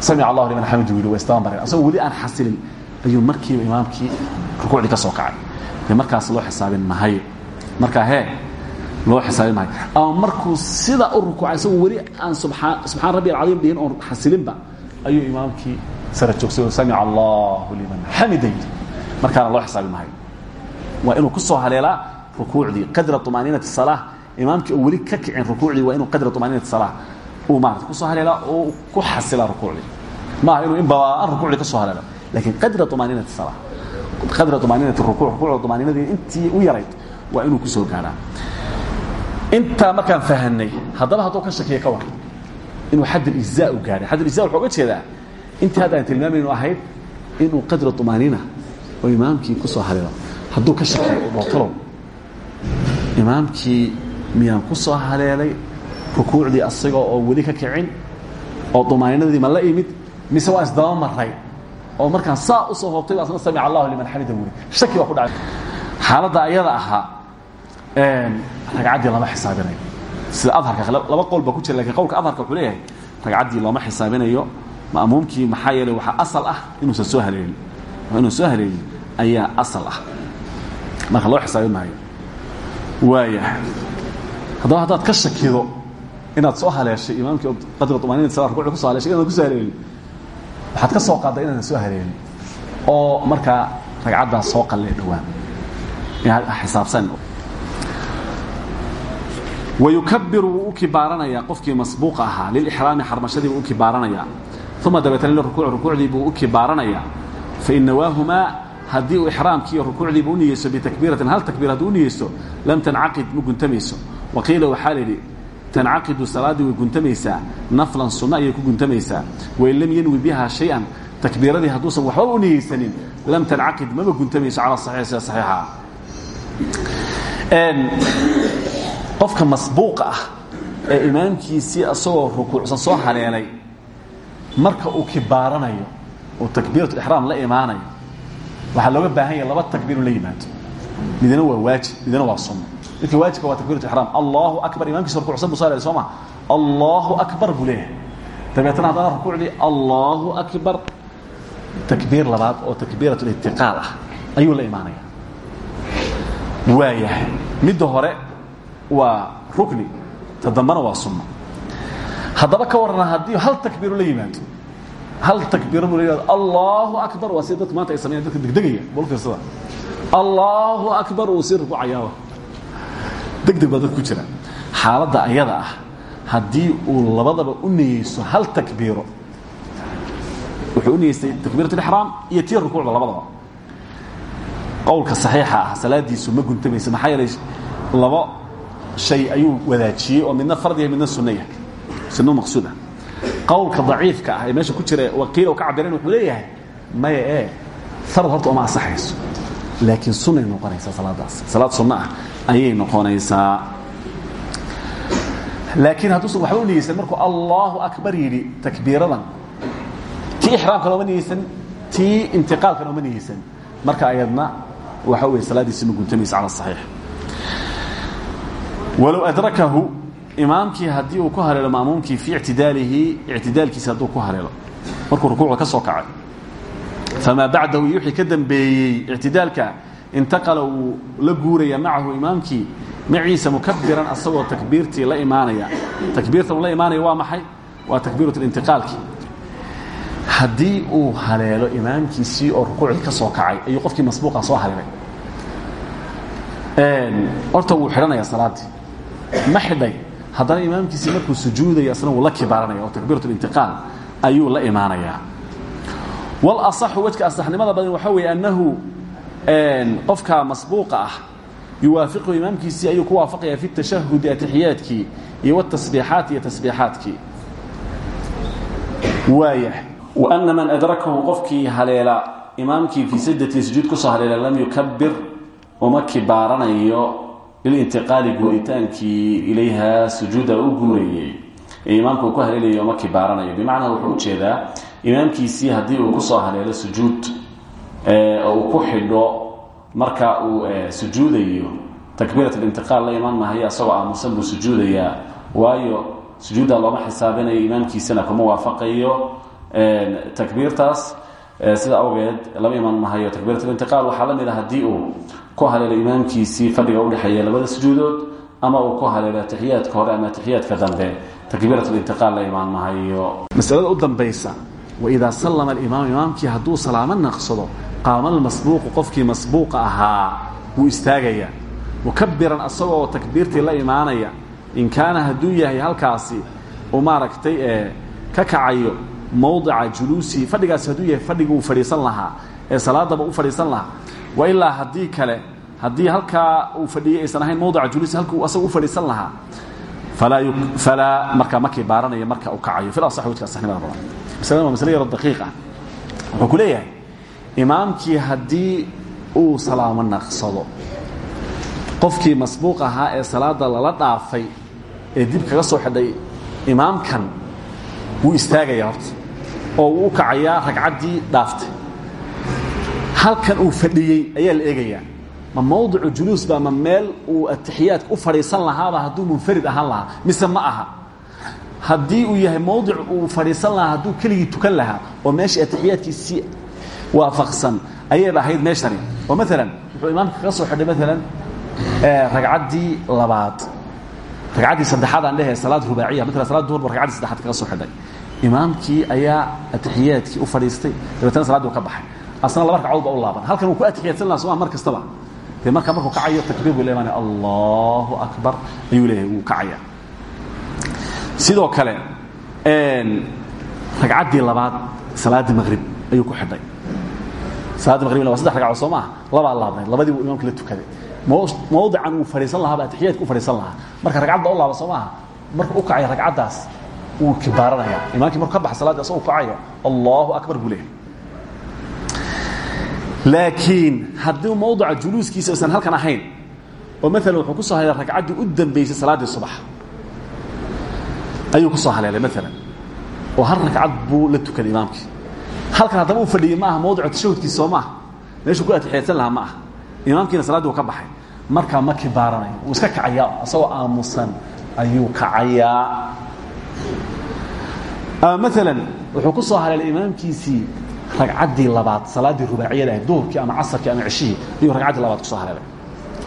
samic allahu liman xamidu yidhi waa isdaba mareen asagoo weli aan xasilin ayuu markiiba imaamkii rukuucdii ka soo kacay. Dee markaas loo xisaabin mahayo markaa hee loo xisaabin mahayo ama markuu sidaa u rukuucay isagoo weli aan subxaan subxaan rabbi alcadiim dhihin oon xasilinba ayuu imaamkii sara joogsay oo samic allahu liman xamida yidhi markaana loo xisaabi mahayo waa inuu ku soo haleelaa rukuucdii qadra maninati sala imaamkii oo weli ka kicin rukuucdii waa inuu qadra maninati sala uu maarata ku soo haleelaa oo ku xasilaa rukuucdii. Maaha inuu in babaaan rukuucdii ka soo haleela laakiin qadra maninati sala qadra maninati rukuuc rukuucda maninadii intii u yarayd waa inuu ku soo gaadhaa intaa markaan fahanay haddaba hadduu ka shakiya ka waran inuu xad اijza u gaadhay xad ijza wuxuu uga jeedaa intii hadda aan tilmaamaynu ahayd inuu qadra maaniina oo imaamkii ku soo haleelo hadduu ka shakiyo dhootalow imaamkii miyaan ku soo haleelay rukuucdii asaga oo weli ka kicin oo طumaaniinadii ma la imid mise waa isdaba maray oo markaan saa u soo hoobtay asna samic allahu liman xamida wuri shaki baa ku dhacay xaaladda ayada ahaa ragcaddii lama xisaabinayo. Sida adharka laba qowl baa ku jira laakiin qowlka adharka wuxuu leeyahay ragcaddii looma xisaabinayo. Ma'muumkii maxaa yeeley waxaa asal ah inuusan soo haleelin. Inuun soo haleelin ayaa asal ah marka loo xisaabin maayo. Waaya haddaba haddaad ka shakido inaad soo haleeshay imaamkii qadra طumaanina sala rukuucda ku so haleeshay inaad ku soo haleelin. Waxaad ka soo qaadda inaadan soo haleelin oo markaa ragcaddaas soo qalle dhowaan. Xisaabsan. Wayukabiru wuu u kibaaranayaa qofkii masbuuqa ahaa lilixraami xarmashadii buu u kibaaranayaa. Uma dabeetana lirukuuc rukuucdii buu u kibaaranayaa. Fain nawaahumaa haddii uu ixraamkii rukuucdiiba u hal takbiir hadduu lam tancaqid ma guntamayso waqiila waxaa lidhi tancaqidu salaaddii way naflan sunno ayay ku guntamaysaa. Wain lam yanwi biha shay-an takbiiradii hadduusan waxbaba u lam tancaqid maba guntamayso cala saxiix sida saxiixa. Qofka masbuuqa ah ee imaamkiisii rukuucsan soo haleelay marka uu kibaaranayo uu takbiiratu ixraam la imaanayo waxaa looga baahan yahay laba takbiir inu la yimaado. Midna waa waajib midna waa sunno midka waajibka waa takbiiratu ixraam allahu akbar imamkiisa rukuucsan buu soo haleelay soo ma? Allahu akbar buu leeyahay. Dabeetana haddana rukuucdii allahu akbar. Takbiir labaad oo takbiiratu litiqaal ah ayuu la imaanaya waayahay. Midda hore waa rukni ta waa sunno haddaba ka warrana haddii hal takbiiru la yimaado hal takbiiro buu la yihahdo allahu akbar. Waa sida dadka maanta ay dadka degdegaya bol fiirsada allahu akbar uu sii rukuucayaaba degdeg baa ku jira. Xaaladda ayada ah haddii uu labadaba u niyeysto hal takbiiro wuxuu u niyeystay takbiirat iyo tii rukuucda labadaba. Qowlka saxiixa ah salaadiisu ma guntamaysa maxaa yeelay labo shay ayuu wadaajiyey oo midna fardiya midna sunaya sunno maqsuud ah qowlka daciifka ah ee meesha ku jira waqiila u ka cabireen wuxuu leeyahay maya ee farad horta uma asaxayso laakiin sunnay noqonaysaa salaadaas. Salaad sunno ah ayay noqonaysaa. Laakiin hadduusan waxba u niyeysan markuu allahu akbar yidhi takbiiradan tii ixraamkana oma niyeysan tii intiqaalkana oma niyeysan. Marka ayadna waxa weye salaadiisi ma guntamaysa cala saxiix. Walow adrakahu imaamkii haddii uu ku haleelo ma'muumkii fii ictidaalihi ictidaalkiisa hadduu ku haleelo markuu rukuucda ka soo kacay. Famaa bacdahu iyo wixii ka dambeeyey ictidaalka intaqala wuu la guuraya macahu imaamkii maciisa mukabiran asagoo takbiirtii la imaanaya. Takbiirtan la imaanaya waa maxay? Waa takbiirat intiqaalki haddii uu haleelo imaamkiisii oo rukuucdii ka soo kacay ayuu qofkii masbuuqa soo haleelay horta wuu xidhanayaa salaaddii ma xidhay haddana imaamkiisii markuu sujuudaya isna wuu la kibaaranaya oo takbiirat intiqaal ayuu la imaanayaa walasaxu wejka asaxnimada badan waxaa weeye annahu qofka masbuuqa ah yuwaafiqu imaamkiisii ayuu ku waafaqaya fi tashahudi atixiyaadkii iyo wtasbiixaati iyo tasbiixaadkii waayah وأن mن أdركه qofkii haleela imaamkii fii sajdatin sujuud kusoo haleela lam yukabir uma kibaaranayo lilintiqaali guuritaankii ilayha sujuuda u guurayey ee imaamka uu ku haleelayo uma kibaaranayo. Bimacnaa wuxuu u jeedaa imaamkiisii haddii uu ku soo haleelo sujuud oo uu ku xidho marka uu sujuudayo takbiirat اlintiqaal la imaan mahayo asagoo aamusan buu sujuudayaa waayo sujuudda looma xisaabinayo imaamkiisana kuma waafaqayo takbiirtaas. Sida awgeed lama iman mahayo takbiirat اlintiqaal waxaa la mid a haddii uu ku haleelo imaamkiisii fadhiga udhexeeya labada sujuudood ama uu ku haleelo atixiyaadka hore ama atixiyaadka dambe. Takbiirat اlintiqaal la imaan mahayo. Masalada u dambaysa waidaa sallama alimaam imaamkii hadduu salaamo naqsado qaama almasbuuqu qofkii masbuuqa ahaa wuu istaagayaa mukabiran asagoo takbiirtii la imaanaya in kaana hadduu yahay halkaasi uu maaragtay ka kacayo mawdica juluusihi fadhigaasi hadduu yahay fadhigi uu fadhiisan lahaa ee salaadaba u fadhiisan lahaa ilaa haddii kale haddii halkaa uu fadhiyey aysan ahayn mawdica juluusi halka uu asaga u fadhiisan lahaa falaa markaa ma kibaaranayo marka uu kacayo. Fil asax wajka asaxnimada badan masalada waa masale yaro daqiiq ah. Wuxuu ku leeyahay imaamkii haddii uu salaamo naqsado qofkii masbuuq ahaa ee salaada lala dhaafay ee dib kaga soo xidhay imaamkan wuu istaagaya horta oo wuu u kacayaa ragcaddii dhaaftay halkan uu fadhiyey ayaa la eegayaa ma mawdicu juluus ba ma meel uu atixiyaadka u fadhiisan lahaaba hadduu munfarid ahaan lahaa mise ma aha. Haddii uu yahay mawdic uu fadhiisan lahaa hadduu keligii tukan lahaa oo meeshii atixiyaadkiisii waafaqsan ayayba ahayd meeshani. Oo maalan wuxuu imaamka kaga soo xidhay maalan ragcaddii labaad. Ragcaddii saddexaad aan dhehe salaad rubaaciya maalan salaad duhur ba ragcaddii saddexaad kaga soo xidhay. Imaamkii ayaa atixiyaadkii u fadhiistay dabeetana salaadii u ka baxay asna laba ragcadood ba u laaban. Halkan uu ku atixiyadsan laha soma mar kastaba. Dee marka markuu kacayo takbiir buu imaanaya allahu akbar ayuu leeyahay wuu kacaya sidoo kale ragcaddii labaad salaaddii maqrib ayuu ku xidhay. Salaaddi maqribna waa saddex ragcadood soo maaha labaa laabnayd labadii buu imaamka la tukaday. Mawdican uu fadhiisan lahaa ba atixiyaadka u fadhiisan lahaa. Marka ragcadda u laaba soo maaha markuu u kacay ragcaddaas wuu kibaaranaya. Imaamkii markuu ka baxa salaaddi asagoo kacayo allahu akbar buu leeyahay laakiin haddii mawdica juluuskiisa aysan halkan ahayn oo maalan wuxuu ku soo haleelay ragcaddii u dambaysay salaaddii subax. Ayuu ku soo haleelay maalan oo hal ragcad buu la tukaday imaamkii. Halkan haddaba uu fadhiyey ma aha mawdica tashahudkiisa soo maaha. Meeshuu ku atixiyadsan lahaa ma aha imaamkiina saladdii uu ka baxay. Markaa ma kibaaranayo wuu iska kacayaa. Asagoo aamusan ayuu kacayaa. Maalan wuxuu ku soo haleelay imaamkiisii ragcaddii labaad salaaddii rubaaciyada ahayd duhurkii ama casarkii ama ceshihii ayuu ragcaddii labaad ku soo haleelay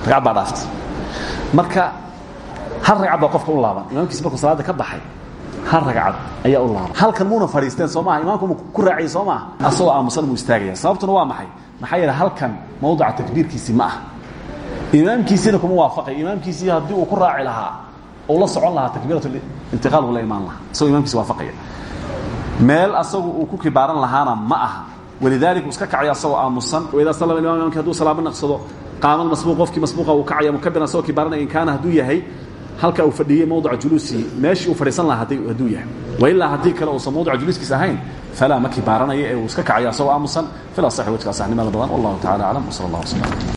ragcad baa dhaaftay. Marka hal ragcad baa qofka u laaban imaamkiisi markuu salaadda ka baxay hal ragcad ayaa u laaban halkan muuna fadhiisteen soo maaha? Imaamku ku raaciyey soo maaha? Asagoo aamusan muu istaagaya. Sababtuna waa maxay? Maxaa yeele halkan mawdica takbiirkiisii ma ah imaamkiisiina kuma waafaqay. Imaamkiisii haddii uu ku raaci lahaa uu la socon lahaa takbiiratulintiqaal uu la imaan lahaa. Isagoo imamkiisi waafaqaya meel asagu uu ku kibaaran lahaana ma aha. Walidaalika uu iska kacaya asagoo aamusan. Waidaa sallama imam imamki haduu salaamo naqsado qaama masbuuq qofkii masbuuqa uu kacaya mukabiran asagoo kibaaranaya in kaana hadduu yahay halka uu fadhiyey mawdica juluusihi meeshii uu fadhiisan lahaa hadduu yahay. Wailaa haddii kale uusan mawdica juluuskiisa ahayn falaa ma kibaaranaya ee uu iska kacaya asagoo aamusan. Fil asaxi wajka asaxnimada badan. Wallahu tacala aclam wsala allah wslam